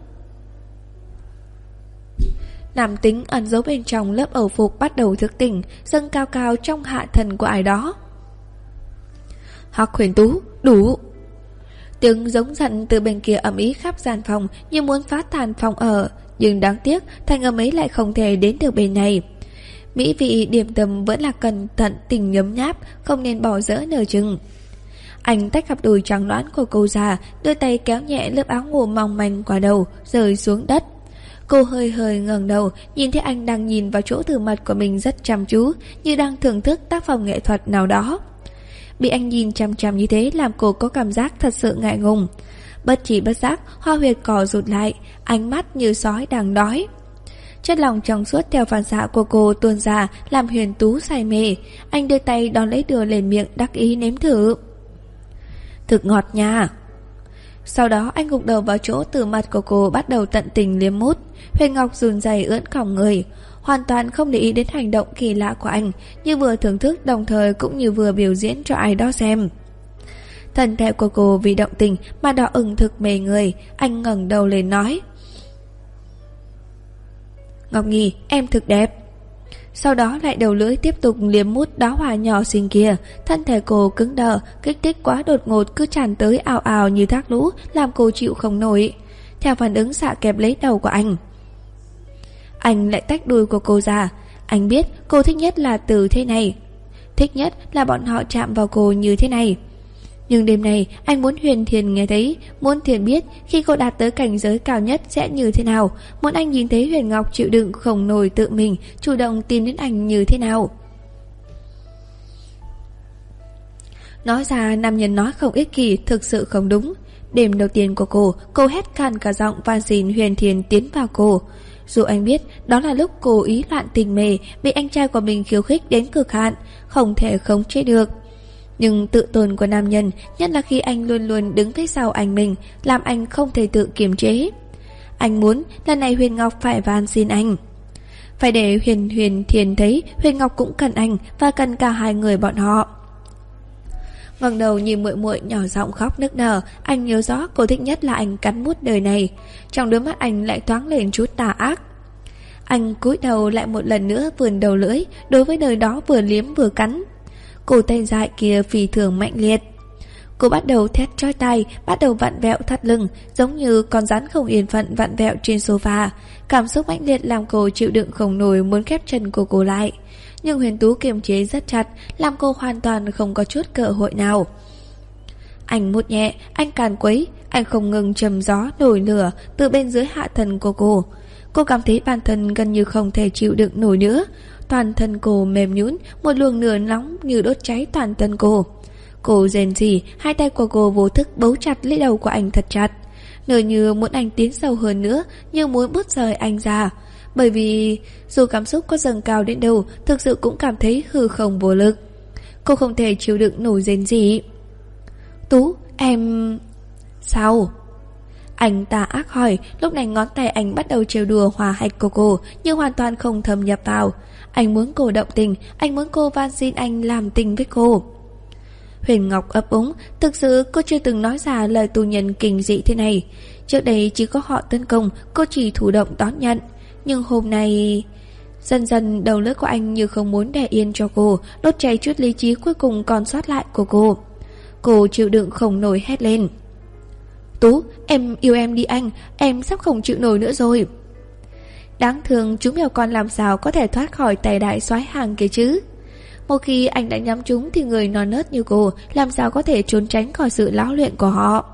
Nam tính ẩn giấu bên trong lớp ẩu phục bắt đầu thức tỉnh Dâng cao cao trong hạ thần của ai đó. Hoặc huyền tú, đủ. Tiếng giống giận từ bên kia ẩm ý khắp gian phòng Như muốn phá tàn phòng ở. Nhưng đáng tiếc, Thanh âm ấy lại không thể đến được bên này. Mỹ vị điểm tâm vẫn là cẩn thận, tình nhấm nháp, Không nên bỏ dỡ nở chừng. Anh tách cặp đùi trắng loãng của cô già Đưa tay kéo nhẹ lớp áo ngủ mỏng manh qua đầu, Rơi xuống đất. Cô hơi hơi ngẩng đầu, Nhìn thấy anh đang nhìn vào chỗ từ mặt của mình rất chăm chú, Như đang thưởng thức tác phẩm nghệ thuật nào đó. Bị anh nhìn chăm chăm như thế làm cô có cảm giác thật sự ngại ngùng. Bất chỉ bất giác Hoa huyệt cỏ rụt lại Ánh mắt như sói đang đói. Chất lòng trong suốt theo phản xạ của cô tuôn ra Làm huyền tú say mê. Anh đưa tay đón lấy đưa lên miệng đắc ý nếm thử. Thực ngọt nha. Sau đó anh gục đầu vào chỗ từ mặt của cô Bắt đầu tận tình liếm mút. Huyền Ngọc run dày ưỡn còng người. Hoàn toàn không để ý đến hành động kỳ lạ của anh, như vừa thưởng thức đồng thời cũng như vừa biểu diễn cho ai đó xem. Thân thể của cô vì động tình mà đỏ ửng thực mề người, anh ngẩng đầu lên nói. Ngọc Nghi, em thực đẹp. Sau đó lại đầu lưỡi tiếp tục liếm mút đóa hoa nhỏ xinh kia, thân thể cô cứng đờ, kích thích quá đột ngột cứ tràn tới ào ào như thác lũ, làm cô chịu không nổi. Theo phản ứng xạ kẹp lấy đầu của anh. Anh lại tách đuôi của cô ra Anh biết cô thích nhất là từ thế này Thích nhất là bọn họ chạm vào cô như thế này nhưng đêm này anh muốn Huyền Thiền nghe thấy, Muốn Thiền biết khi cô đạt tới cảnh giới cao nhất sẽ như thế nào. Muốn anh nhìn thấy Huyền Ngọc chịu đựng không nổi tự mình, Chủ động tìm đến anh như thế nào. Nói ra, nam nhân nói không ích kỷ, Thực sự không đúng. Đêm đầu tiên của cô Cô hét khàn cả giọng van xin Huyền Thiền tiến vào cô. Dù anh biết, đó là lúc cô ý loạn tình mề Bị anh trai của mình khiêu khích đến cực hạn, Không thể khống chế được. Nhưng tự tôn của nam nhân Nhất là khi anh luôn luôn đứng phía sau anh mình Làm anh không thể tự kiềm chế Anh muốn lần này Huyền Ngọc phải van xin anh Phải để Huyền Huyền Thiền thấy Huyền Ngọc cũng cần anh Và cần cả hai người bọn họ ngẩng đầu nhìn muội muội nhỏ giọng khóc nức nở, anh nhớ rõ cô thích nhất là anh cắn mút đời này. Trong đôi mắt anh lại thoáng lên chút tà ác. Anh cúi đầu lại một lần nữa vườn đầu lưỡi, đối với đời đó vừa liếm vừa cắn. Cổ tay dại kia phì thường mạnh liệt. Cô bắt đầu thét trói tay, bắt đầu vặn vẹo thắt lưng, giống như con rắn không yên phận vặn vẹo trên sofa. Cảm xúc mãnh liệt làm cô chịu đựng không nổi muốn khép chân của cô lại nhưng Huyền Tú kiềm chế rất chặt, làm cô hoàn toàn không có chút cơ hội nào. Anh mút nhẹ, anh càn quấy, anh không ngừng trầm gió nổi lửa từ bên dưới hạ thân của cô. Cô cảm thấy bản thân gần như không thể chịu đựng nổi nữa. Toàn thân cô mềm nhũn, một luồng lửa nóng như đốt cháy toàn thân cô. Cô rền rỉ, hai tay của cô vô thức bấu chặt lấy đầu của anh thật chặt. Nửa như muốn anh tiến sâu hơn nữa, như muốn bút rời anh ra. Bởi vì dù cảm xúc có dâng cao đến đâu Thực sự cũng cảm thấy hư không vô lực Cô không thể chịu đựng nổi rên gì Tú, em... Sao? Anh ta ác hỏi, Lúc này ngón tay anh bắt đầu trêu đùa hòa hạch của cô, Nhưng hoàn toàn không thâm nhập vào. Anh muốn cô động tình, Anh muốn cô van xin anh làm tình với cô. Huyền Ngọc ấp úng, Thực sự cô chưa từng nói ra lời tù nhân kinh dị thế này. Trước đây chỉ có họ tấn công, Cô chỉ thủ động đón nhận. Nhưng hôm nay... Dần dần đầu lưỡi của anh như không muốn để yên cho cô, Đốt cháy chút lý trí cuối cùng còn sót lại của cô. Cô chịu đựng không nổi hét lên. Tú, em yêu em đi anh Em sắp không chịu nổi nữa rồi Đáng thương chúng mèo con làm sao có thể thoát khỏi tay đại soái hàng kia chứ Một khi anh đã nhắm chúng thì người non nớt như cô Làm sao có thể trốn tránh khỏi sự lão luyện của họ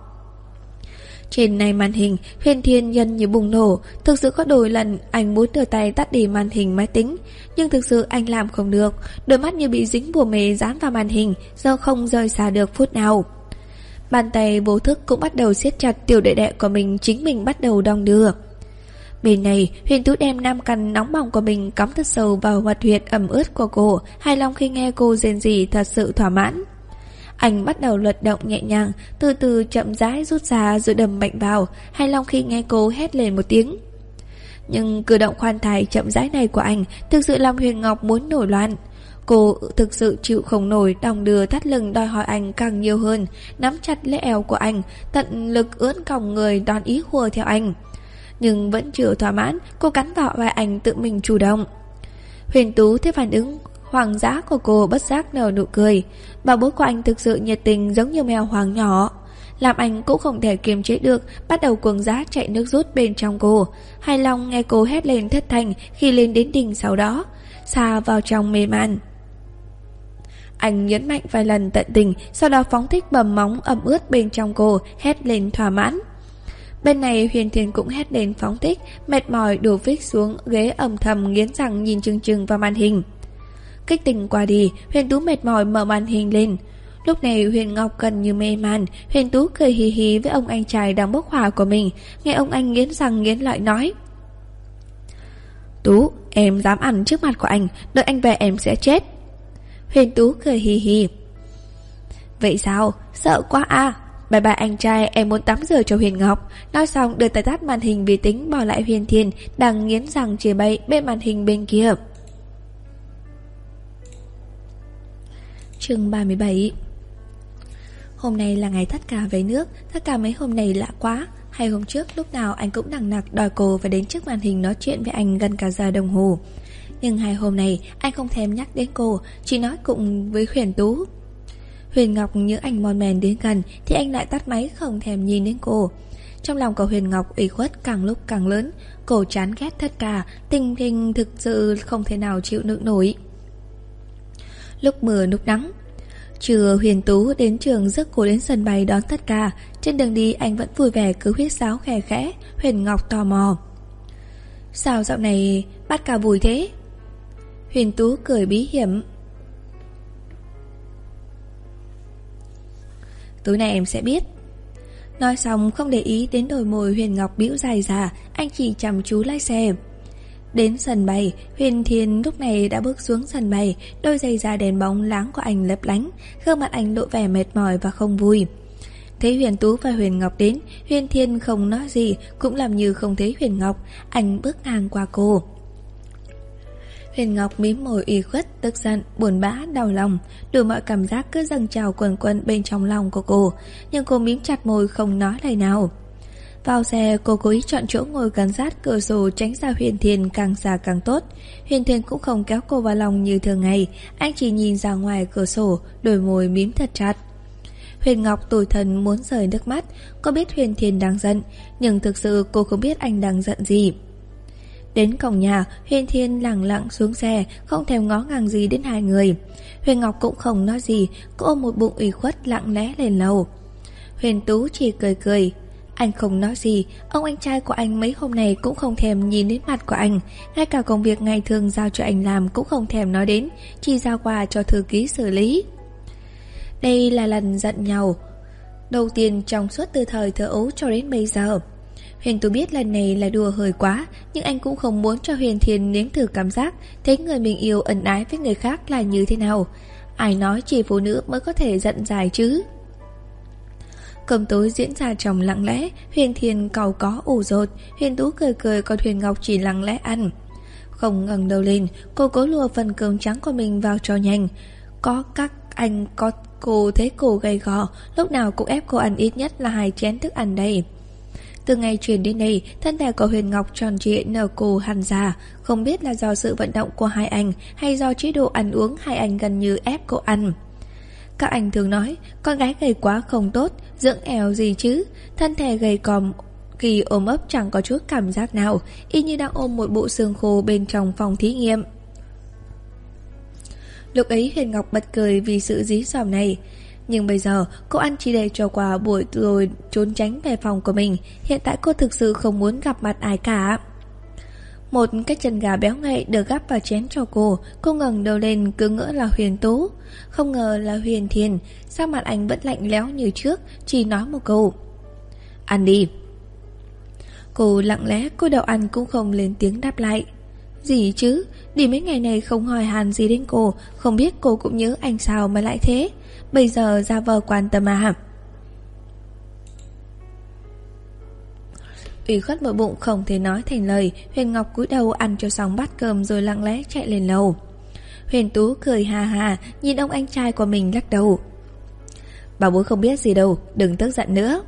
trên này màn hình, huyền thiên nhân như bùng nổ. Thực sự có đôi lần anh muốn đưa tay tắt đi màn hình máy tính. Nhưng thực sự anh làm không được. Đôi mắt như bị dính bùa mề dán vào màn hình, do không rời xa được phút nào. Bàn tay vô thức cũng bắt đầu siết chặt tiểu đệ đệ của mình chính mình bắt đầu đong đưa. Bên này, huyền tú đem nam căn nóng bỏng của mình cắm thật sâu vào hoạt huyệt ẩm ướt của cô, hài lòng khi nghe cô rên rỉ thật sự thỏa mãn. Anh bắt đầu luật động nhẹ nhàng, từ từ chậm rãi rút ra rồi đầm mạnh vào, Hai Long khi nghe cô hét lên một tiếng. Nhưng cử động khoan thai chậm rãi này của anh thực sự làm Huyền Ngọc muốn nổi loạn. Cô thực sự chịu không nổi đong đưa thắt lưng đòi hỏi anh càng nhiều hơn, nắm chặt lấy eo của anh, tận lực ưỡn còng người đón ý hùa theo anh. Nhưng vẫn chưa thỏa mãn, cô cắn vào vai anh tự mình chủ động. Huyền Tú thấy phản ứng hoàng dã của cô bất giác nở nụ cười. Bà bố của anh thực sự nhiệt tình giống như mèo hoàng nhỏ. Làm anh cũng không thể kiềm chế được, bắt đầu cuồng giá chạy nước rút bên trong cô. Hai Long nghe cô hét lên thất thành khi lên đến đỉnh sau đó, xa vào trong mê man. Anh nhấn mạnh vài lần tận tình, sau đó phóng thích bầm móng ẩm ướt bên trong cô, hét lên thỏa mãn. Bên này Huyền Thiên cũng hét lên phóng thích, mệt mỏi đổ phích xuống ghế ẩm thầm nghiến răng nhìn chừng chừng vào màn hình. Kích tình qua đi, Huyền Tú mệt mỏi mở màn hình lên. Lúc này Huyền Ngọc gần như mê man, Huyền Tú cười hì hì với ông anh trai đang bốc hỏa của mình, nghe ông anh nghiến răng nghiến lợi nói. Tú, em dám ăn trước mặt của anh, đợi anh về em sẽ chết. Huyền Tú cười hì hì. Vậy sao? Sợ quá à? Bye bye anh trai, em muốn tắm rửa cho Huyền Ngọc. Nói xong đưa tay tắt màn hình vi tính bỏ lại Huyền Thiên đang nghiến răng chìa bay bên màn hình bên kia. chương 37 Hôm nay là ngày tất cả về nước, tất cả mấy hôm này lạ quá. Hai hôm trước lúc nào anh cũng nặng nặc đòi cô và đến trước màn hình nói chuyện với anh gần cả giờ đồng hồ. Nhưng hai hôm này anh không thèm nhắc đến cô, chỉ nói cùng với Huyền Tú. Huyền Ngọc nhớ anh mòn mèn đến gần thì anh lại tắt máy không thèm nhìn đến cô. Trong lòng của Huyền Ngọc ủy khuất càng lúc càng lớn, cổ chán ghét tất cả, tình hình thực sự không thể nào chịu đựng nổi. Lúc mưa lúc nắng Trưa Huyền Tú đến trường rước cô đến sân bay đón tất cả Trên đường đi anh vẫn vui vẻ cứ huyết sáo khè khẽ Huyền Ngọc tò mò Sao dạo này bắt cả vui thế Huyền Tú cười bí hiểm Tối nay em sẽ biết Nói xong không để ý đến đôi môi Huyền Ngọc biểu dài già Anh chỉ chăm chú lái xe Đến sân bay, Huyền Thiên lúc này đã bước xuống sân bay, đôi giày da đèn bóng láng của anh lấp lánh, gương mặt anh lộ vẻ mệt mỏi và không vui. Thấy Huyền Tú và Huyền Ngọc đến, Huyền Thiên không nói gì, cũng làm như không thấy Huyền Ngọc, anh bước ngang qua cô. Huyền Ngọc mím môi ủy khuất, tức giận, buồn bã, đau lòng, đủ mọi cảm giác cứ dâng trào quần quần bên trong lòng của cô, nhưng cô mím chặt môi không nói lời nào. Vào xe cô cố ý chọn chỗ ngồi gần sát cửa sổ tránh xa Huyền Thiên càng xa càng tốt. Huyền Thiên cũng không kéo cô vào lòng như thường ngày, anh chỉ nhìn ra ngoài cửa sổ, đôi môi mím thật chặt. Huyền Ngọc tủi thần muốn rời nước mắt, cô biết Huyền Thiên đang giận, nhưng thực sự cô không biết anh đang giận gì. Đến cổng nhà, Huyền Thiên lặng lặng xuống xe, không thèm ngó ngàng gì đến hai người. Huyền Ngọc cũng không nói gì, cô ôm một bụng ủy khuất lặng lẽ lên lầu. Huyền Tú chỉ cười cười, anh không nói gì, ông anh trai của anh mấy hôm nay cũng không thèm nhìn đến mặt của anh. Ngay cả công việc ngày thường giao cho anh làm cũng không thèm nói đến, chỉ giao quà cho thư ký xử lý. Đây là lần giận nhau. Đầu tiên trong suốt từ thời thơ ấu cho đến bây giờ. Huyền Tú biết lần này là đùa hơi quá, nhưng anh cũng không muốn cho Huyền Thiên nếm thử cảm giác thấy người mình yêu ẩn ái với người khác là như thế nào. Ai nói chỉ phụ nữ mới có thể giận dài chứ? Cơm tối diễn ra trong lặng lẽ Huyền Thiên cầu có ủ rột Huyền Tú cười cười còn Huyền Ngọc chỉ lặng lẽ ăn Không ngẩng đầu lên Cô cố lùa phần cơm trắng của mình vào cho nhanh Có các anh có cô thấy cô gầy gò Lúc nào cũng ép cô ăn ít nhất là hai chén thức ăn đây từ ngày chuyển đến đây, thân thể của Huyền Ngọc tròn trịa nở cù hằn già, không biết là do sự vận động của hai anh hay do chế độ ăn uống hai anh gần như ép cô ăn. Các anh thường nói, con gái gầy quá không tốt, dưỡng eo gì chứ, thân thể gầy còm kỳ ôm ấp chẳng có chút cảm giác nào, y như đang ôm một bộ xương khô bên trong phòng thí nghiệm. Lúc ấy Huyền Ngọc bật cười vì sự dí dòm này. Nhưng bây giờ, cô ăn chỉ để cho qua buổi rồi trốn tránh về phòng của mình. Hiện tại cô thực sự không muốn gặp mặt ai cả. Một cái chân gà béo ngậy được gắp vào chén cho cô. Cô ngẩng đầu lên, cứ ngỡ là Huyền Tú. Không ngờ là Huyền Thiền. Sao mặt anh vẫn lạnh lẽo như trước? Chỉ nói một câu. Ăn đi. Cô lặng lẽ, cô đầu ăn cũng không lên tiếng đáp lại. Gì chứ? Đi mấy ngày này không hỏi hàn gì đến cô. Không biết cô cũng nhớ anh sao mà lại thế. Bây giờ ra vờ quan tâm à ủy khuất mở bụng không thể nói thành lời. Huyền Ngọc cúi đầu ăn cho xong bát cơm Rồi lặng lẽ chạy lên lầu. Huyền Tú cười hà hà Nhìn ông anh trai của mình lắc đầu. Bà bố không biết gì đâu, Đừng tức giận nữa.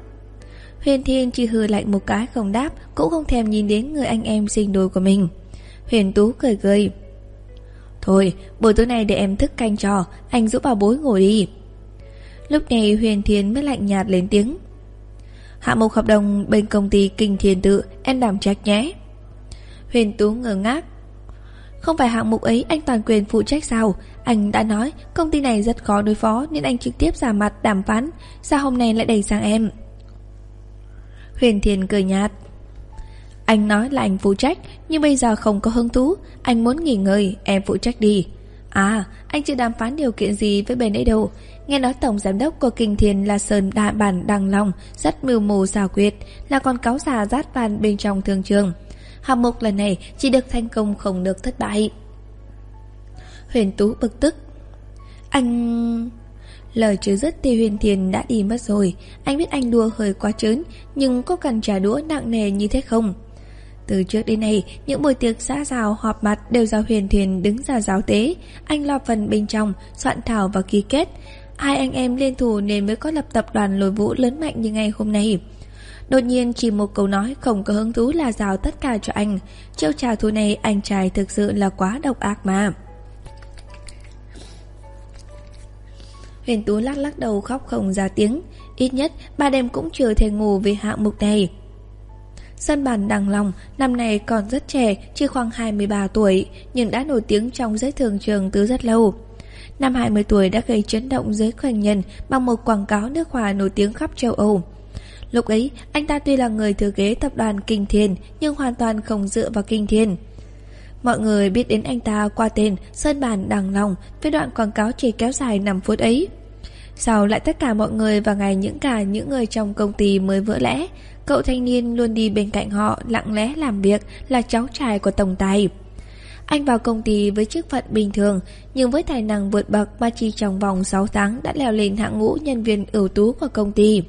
Huyền Thiên chỉ hừ lạnh một cái không đáp, Cũng không thèm nhìn đến người anh em sinh đôi của mình. Huyền Tú cười cười. Thôi, buổi tối nay để em thức canh trò Anh giúp bà bối ngồi đi. Lúc này Huyền Thiên mới lạnh nhạt lên tiếng. Hạ mục hợp đồng bên công ty Kinh Thiên Tự, Em đảm trách nhé. Huyền Tú ngờ ngác. Không phải hạng mục ấy anh toàn quyền phụ trách sao? Anh đã nói công ty này rất khó đối phó Nên anh trực tiếp giả mặt đàm phán. Sao hôm nay lại đẩy sang em? Huyền Thiên cười nhạt. Anh nói là anh phụ trách, Nhưng bây giờ không có hứng thú. Anh muốn nghỉ ngơi, em phụ trách đi. À anh chưa đàm phán điều kiện gì với bên ấy đâu. Nghe nói tổng giám đốc của Kinh Thiên là Sơn Đại Bản Đăng Long, Rất mưu mô xảo quyệt, Là con cáo già rát van bên trong thương trường. Hạng mục lần này chỉ được thành công không được thất bại. Huyền Tú bực tức. Anh... Lời chưa dứt thì Huyền Thiền đã đi mất rồi. Anh biết anh đua hơi quá trớn, Nhưng có cần trả đũa nặng nề như thế không? Từ trước đến nay, những buổi tiệc xã giao họp mặt đều do Huyền Thiền đứng ra giáo tế. Anh lo phần bên trong, soạn thảo và ký kết. Hai anh em liên thủ nên mới có lập tập đoàn lôi vũ lớn mạnh như ngày hôm nay. Đột nhiên chỉ một câu nói không có hứng thú là rào tất cả cho anh. Chiêu trà thú này anh trai thực sự là quá độc ác mà. Huyền Tú lắc lắc đầu khóc không ra tiếng. Ít nhất ba đêm cũng chưa thể ngủ vì hạng mục này. Sân bàn đằng lòng, năm nay còn rất trẻ, chỉ khoảng 23 tuổi, nhưng đã nổi tiếng trong giới thường trường từ rất lâu. Năm 20 tuổi đã gây chấn động giới khoảnh nhân bằng một quảng cáo nước hoa nổi tiếng khắp châu Âu. Lúc ấy, anh ta tuy là người thừa kế tập đoàn Kinh Thiên, nhưng hoàn toàn không dựa vào Kinh Thiên. Mọi người biết đến anh ta qua tên Sơn Bản Đằng Lòng với đoạn quảng cáo chỉ kéo dài 5 phút ấy. Sau lại tất cả mọi người và ngày những cả những người trong công ty mới vỡ lẽ, Cậu thanh niên luôn đi bên cạnh họ lặng lẽ làm việc là cháu trai của tổng tài. Anh vào công ty với chức phận bình thường, nhưng với tài năng vượt bậc mà chỉ trong vòng 6 tháng đã leo lên hạng ngũ nhân viên ưu tú của công ty.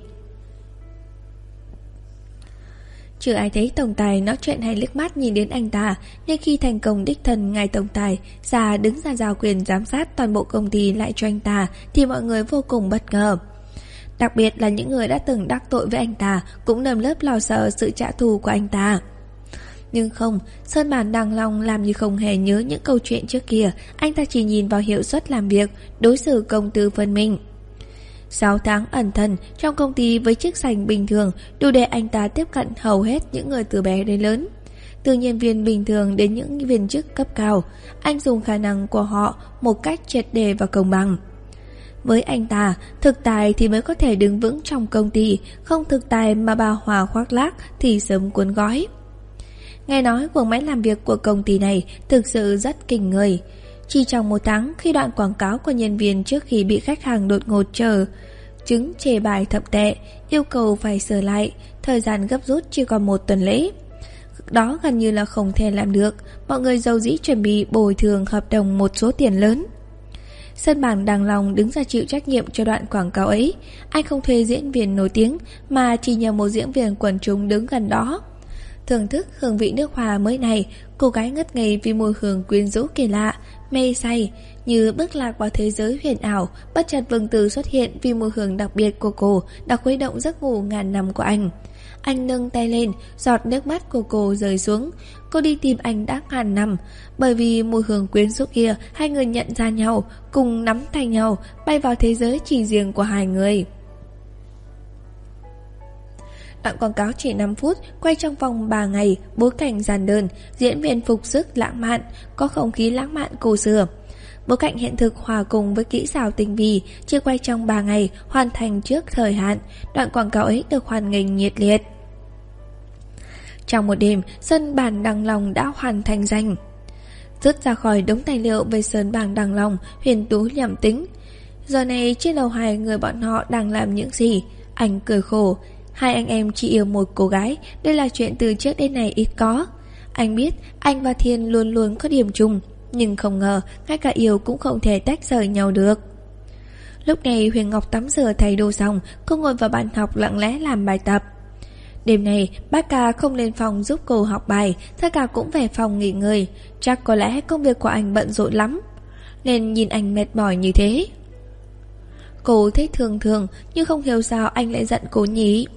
Chưa ai thấy tổng tài nói chuyện hay liếc mắt nhìn đến anh ta, nên khi thành công đích thân ngài tổng tài ra đứng ra giao quyền giám sát toàn bộ công ty lại cho anh ta thì mọi người vô cùng bất ngờ. Đặc biệt là những người đã từng đắc tội với anh ta Cũng nầm lớp lo sợ sự trả thù của anh ta. Nhưng không, Sơn Bản đằng lòng làm như không hề nhớ những câu chuyện trước kia. Anh ta chỉ nhìn vào hiệu suất làm việc Đối xử công tư phân minh. 6 tháng ẩn thân trong công ty với chiếc sành bình thường đủ để anh ta tiếp cận hầu hết những người từ bé đến lớn. Từ nhân viên bình thường đến những viên chức cấp cao, anh dùng khả năng của họ một cách triệt đề và công bằng. Với anh ta, thực tài thì mới có thể đứng vững trong công ty, không thực tài mà bà Hòa khoác lác thì sớm cuốn gói. Nghe nói cuộc máy làm việc của công ty này thực sự rất kinh người. Chỉ trong một tháng khi đoạn quảng cáo của nhân viên trước khi bị khách hàng đột ngột chờ, chứng chê bài thậm tệ, yêu cầu phải sửa lại, thời gian gấp rút chỉ còn một tuần lễ. Đó gần như là không thể làm được, mọi người giàu dĩ chuẩn bị bồi thường hợp đồng một số tiền lớn. Sơn Bản đàng lòng đứng ra chịu trách nhiệm cho đoạn quảng cáo ấy. Anh không thuê diễn viên nổi tiếng, mà chỉ nhờ một diễn viên quần chúng đứng gần đó. Thưởng thức hương vị nước hoa mới này, cô gái ngất ngây vì mùi hương quyến rũ kỳ lạ, mê say, như bước lạc vào thế giới huyền ảo, bất chợt vừng từ xuất hiện vì mùi hương đặc biệt của cô đã khuấy động giấc ngủ ngàn năm của anh. Anh nâng tay lên, giọt nước mắt của cô rơi xuống. Cô đi tìm anh đã ngàn năm. Bởi vì mùi hương quyến rũ kia, hai người nhận ra nhau, cùng nắm tay nhau, bay vào thế giới chỉ riêng của hai người. Đoạn quảng cáo chỉ 5 phút, quay trong vòng 3 ngày, bối cảnh giản đơn, diễn viên phục sức lãng mạn, có không khí lãng mạn cổ xưa. Bối cảnh hiện thực hòa cùng với kỹ xảo tinh vi, chưa quay trong 3 ngày, hoàn thành trước thời hạn. Đoạn quảng cáo ấy được hoàn nghênh nhiệt liệt. Trong một đêm, sân bàn đằng lòng đã hoàn thành danh. Rút ra khỏi đống tài liệu về sơn bảng đằng lòng, huyền tú nhầm tính. Giờ này trên lầu hai người bọn họ đang làm những gì? Anh cười khổ. Hai anh em chỉ yêu một cô gái, đây là chuyện từ trước đến nay ít có. Anh biết anh và Thiên luôn luôn có điểm chung Nhưng không ngờ ngay cả yêu cũng không thể tách rời nhau được. Lúc này Huyền Ngọc tắm rửa thay đồ xong Cô ngồi vào bàn học lặng lẽ làm bài tập. Đêm này bác ca không lên phòng giúp cô học bài Tất cả cũng về phòng nghỉ ngơi. Chắc có lẽ công việc của anh bận rộn lắm Nên nhìn anh mệt mỏi như thế. Cô thấy thường thường Nhưng không hiểu sao anh lại giận cô nhỉ.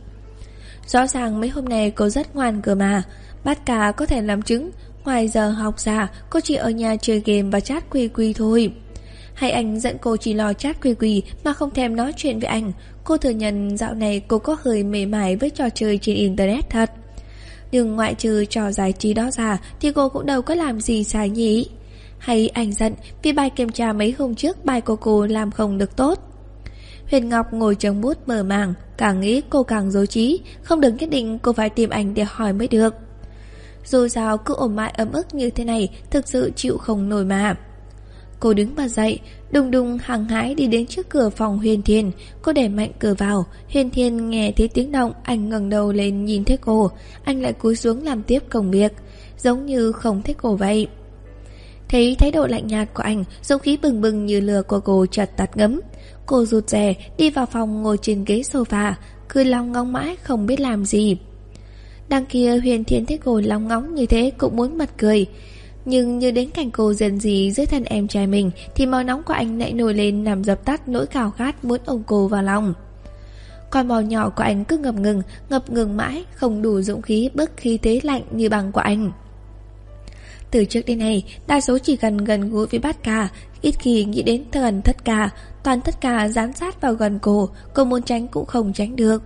Rõ ràng mấy hôm nay cô rất ngoan cơ mà. Bát cả có thể làm chứng, Ngoài giờ học ra Cô chỉ ở nhà chơi game và chat quy quy thôi. Hay anh dẫn cô chỉ lo chat quy quy Mà không thèm nói chuyện với anh. Cô thừa nhận dạo này cô có hơi mề mải Với trò chơi trên internet thật. Nhưng ngoại trừ trò giải trí đó ra, Thì cô cũng đâu có làm gì sai nhỉ? Hay anh giận Vì bài kiểm tra mấy hôm trước Bài của cô làm không được tốt? Huyền Ngọc ngồi chống bút mở màng, Càng nghĩ cô càng dối trí, Không được nhất định cô phải tìm anh để hỏi mới được. Dù sao cứ ổn mãi ấm ức như thế này, Thực sự chịu không nổi mà. Cô đứng bật dậy, Đùng đùng hàng hái đi đến trước cửa phòng Huyền Thiên. Cô để mạnh cửa vào, Huyền Thiên nghe thấy tiếng động, Anh ngẩng đầu lên nhìn thấy cô. Anh lại cúi xuống làm tiếp công việc, Giống như không thích cô vậy. Thấy thái độ lạnh nhạt của anh, Dũng khí bừng bừng như lửa của cô chợt tắt ngấm. Cô rụt rè đi vào phòng ngồi trên ghế sofa Cười lòng ngóng mãi không biết làm gì. Đằng kia huyền thiên thích ngồi lòng ngóng như thế cũng muốn bật cười. Nhưng như đến cảnh cô dần gì dưới thân em trai mình Thì màu nóng của anh lại nổi lên làm dập tắt nỗi khao khát muốn ôm cô vào lòng. Con màu nhỏ của anh cứ ngập ngừng, ngập ngừng mãi Không đủ dũng khí bức khí thế lạnh như bằng của anh. Từ trước đến nay, đa số chỉ cần gần gũi với bát ca, ít khi nghĩ đến thần thất cả, toàn tất cả dán sát vào gần cô, cô muốn tránh cũng không tránh được.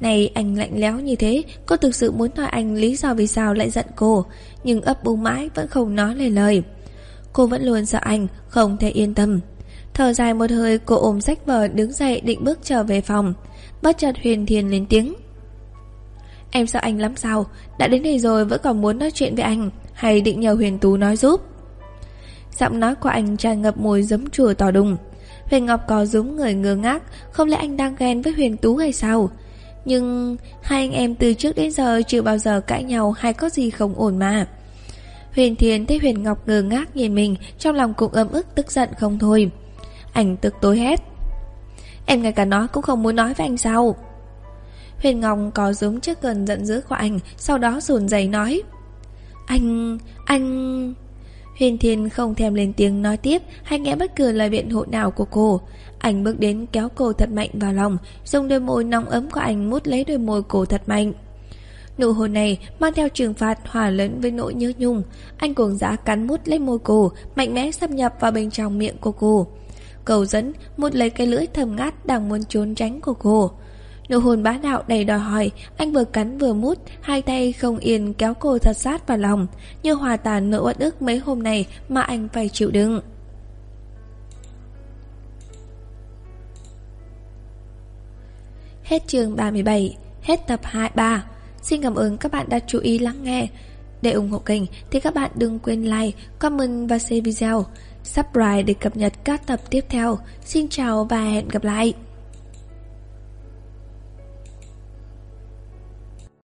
Này anh lạnh lẽo như thế, cô thực sự muốn hỏi anh lý do vì sao lại giận cô, nhưng ấp bung mãi vẫn không nói lời lời. Cô vẫn luôn sợ anh, không thể yên tâm. Thở dài một hơi, cô ôm sách vở đứng dậy định bước trở về phòng. Bất chợt Huyền Thiền lên tiếng. Em sợ anh lắm sao, đã đến đây rồi vẫn còn muốn nói chuyện với anh, hay định nhờ Huyền Tú nói giúp. Giọng nói của anh tràn ngập mùi giấm chùa tỏ đùng. Huyền Ngọc có giống người ngơ ngác, không lẽ anh đang ghen với Huyền Tú hay sao? Nhưng hai anh em từ trước đến giờ chưa bao giờ cãi nhau hay có gì không ổn mà. Huyền Thiên thấy Huyền Ngọc ngơ ngác nhìn mình, trong lòng cũng ấm ức tức giận không thôi. Anh tức tối hết Em ngay cả nói cũng không muốn nói với anh sao? Huyền Ngọc có giống trước cơn giận dữ của anh, sau đó rùn rẩy nói. Anh... anh... Huyền Thiên không thèm lên tiếng nói tiếp hay nghe bất cứ lời biện hộ nào của cô. Anh bước đến kéo cô thật mạnh vào lòng, dùng đôi môi nóng ấm của anh mút lấy đôi môi cô thật mạnh. Nụ hôn này mang theo trừng phạt hòa lẫn với nỗi nhớ nhung. Anh cuồng dã cắn mút lấy môi cô, mạnh mẽ xâm nhập vào bên trong miệng của cô. Cầu dẫn, mút lấy cái lưỡi thầm ngát đang muốn trốn tránh của cô. Nụ hôn bá đạo đầy đòi hỏi Anh vừa cắn vừa mút Hai tay không yên kéo cô thật sát vào lòng. Như hòa tàn nỗi uất ức mấy hôm này Mà anh phải chịu đựng. Hết chương 37 Hết tập 23 Xin cảm ơn các bạn đã chú ý lắng nghe. Để ủng hộ kênh thì các bạn đừng quên like, comment và share video. Subscribe để cập nhật các tập tiếp theo. Xin chào và hẹn gặp lại!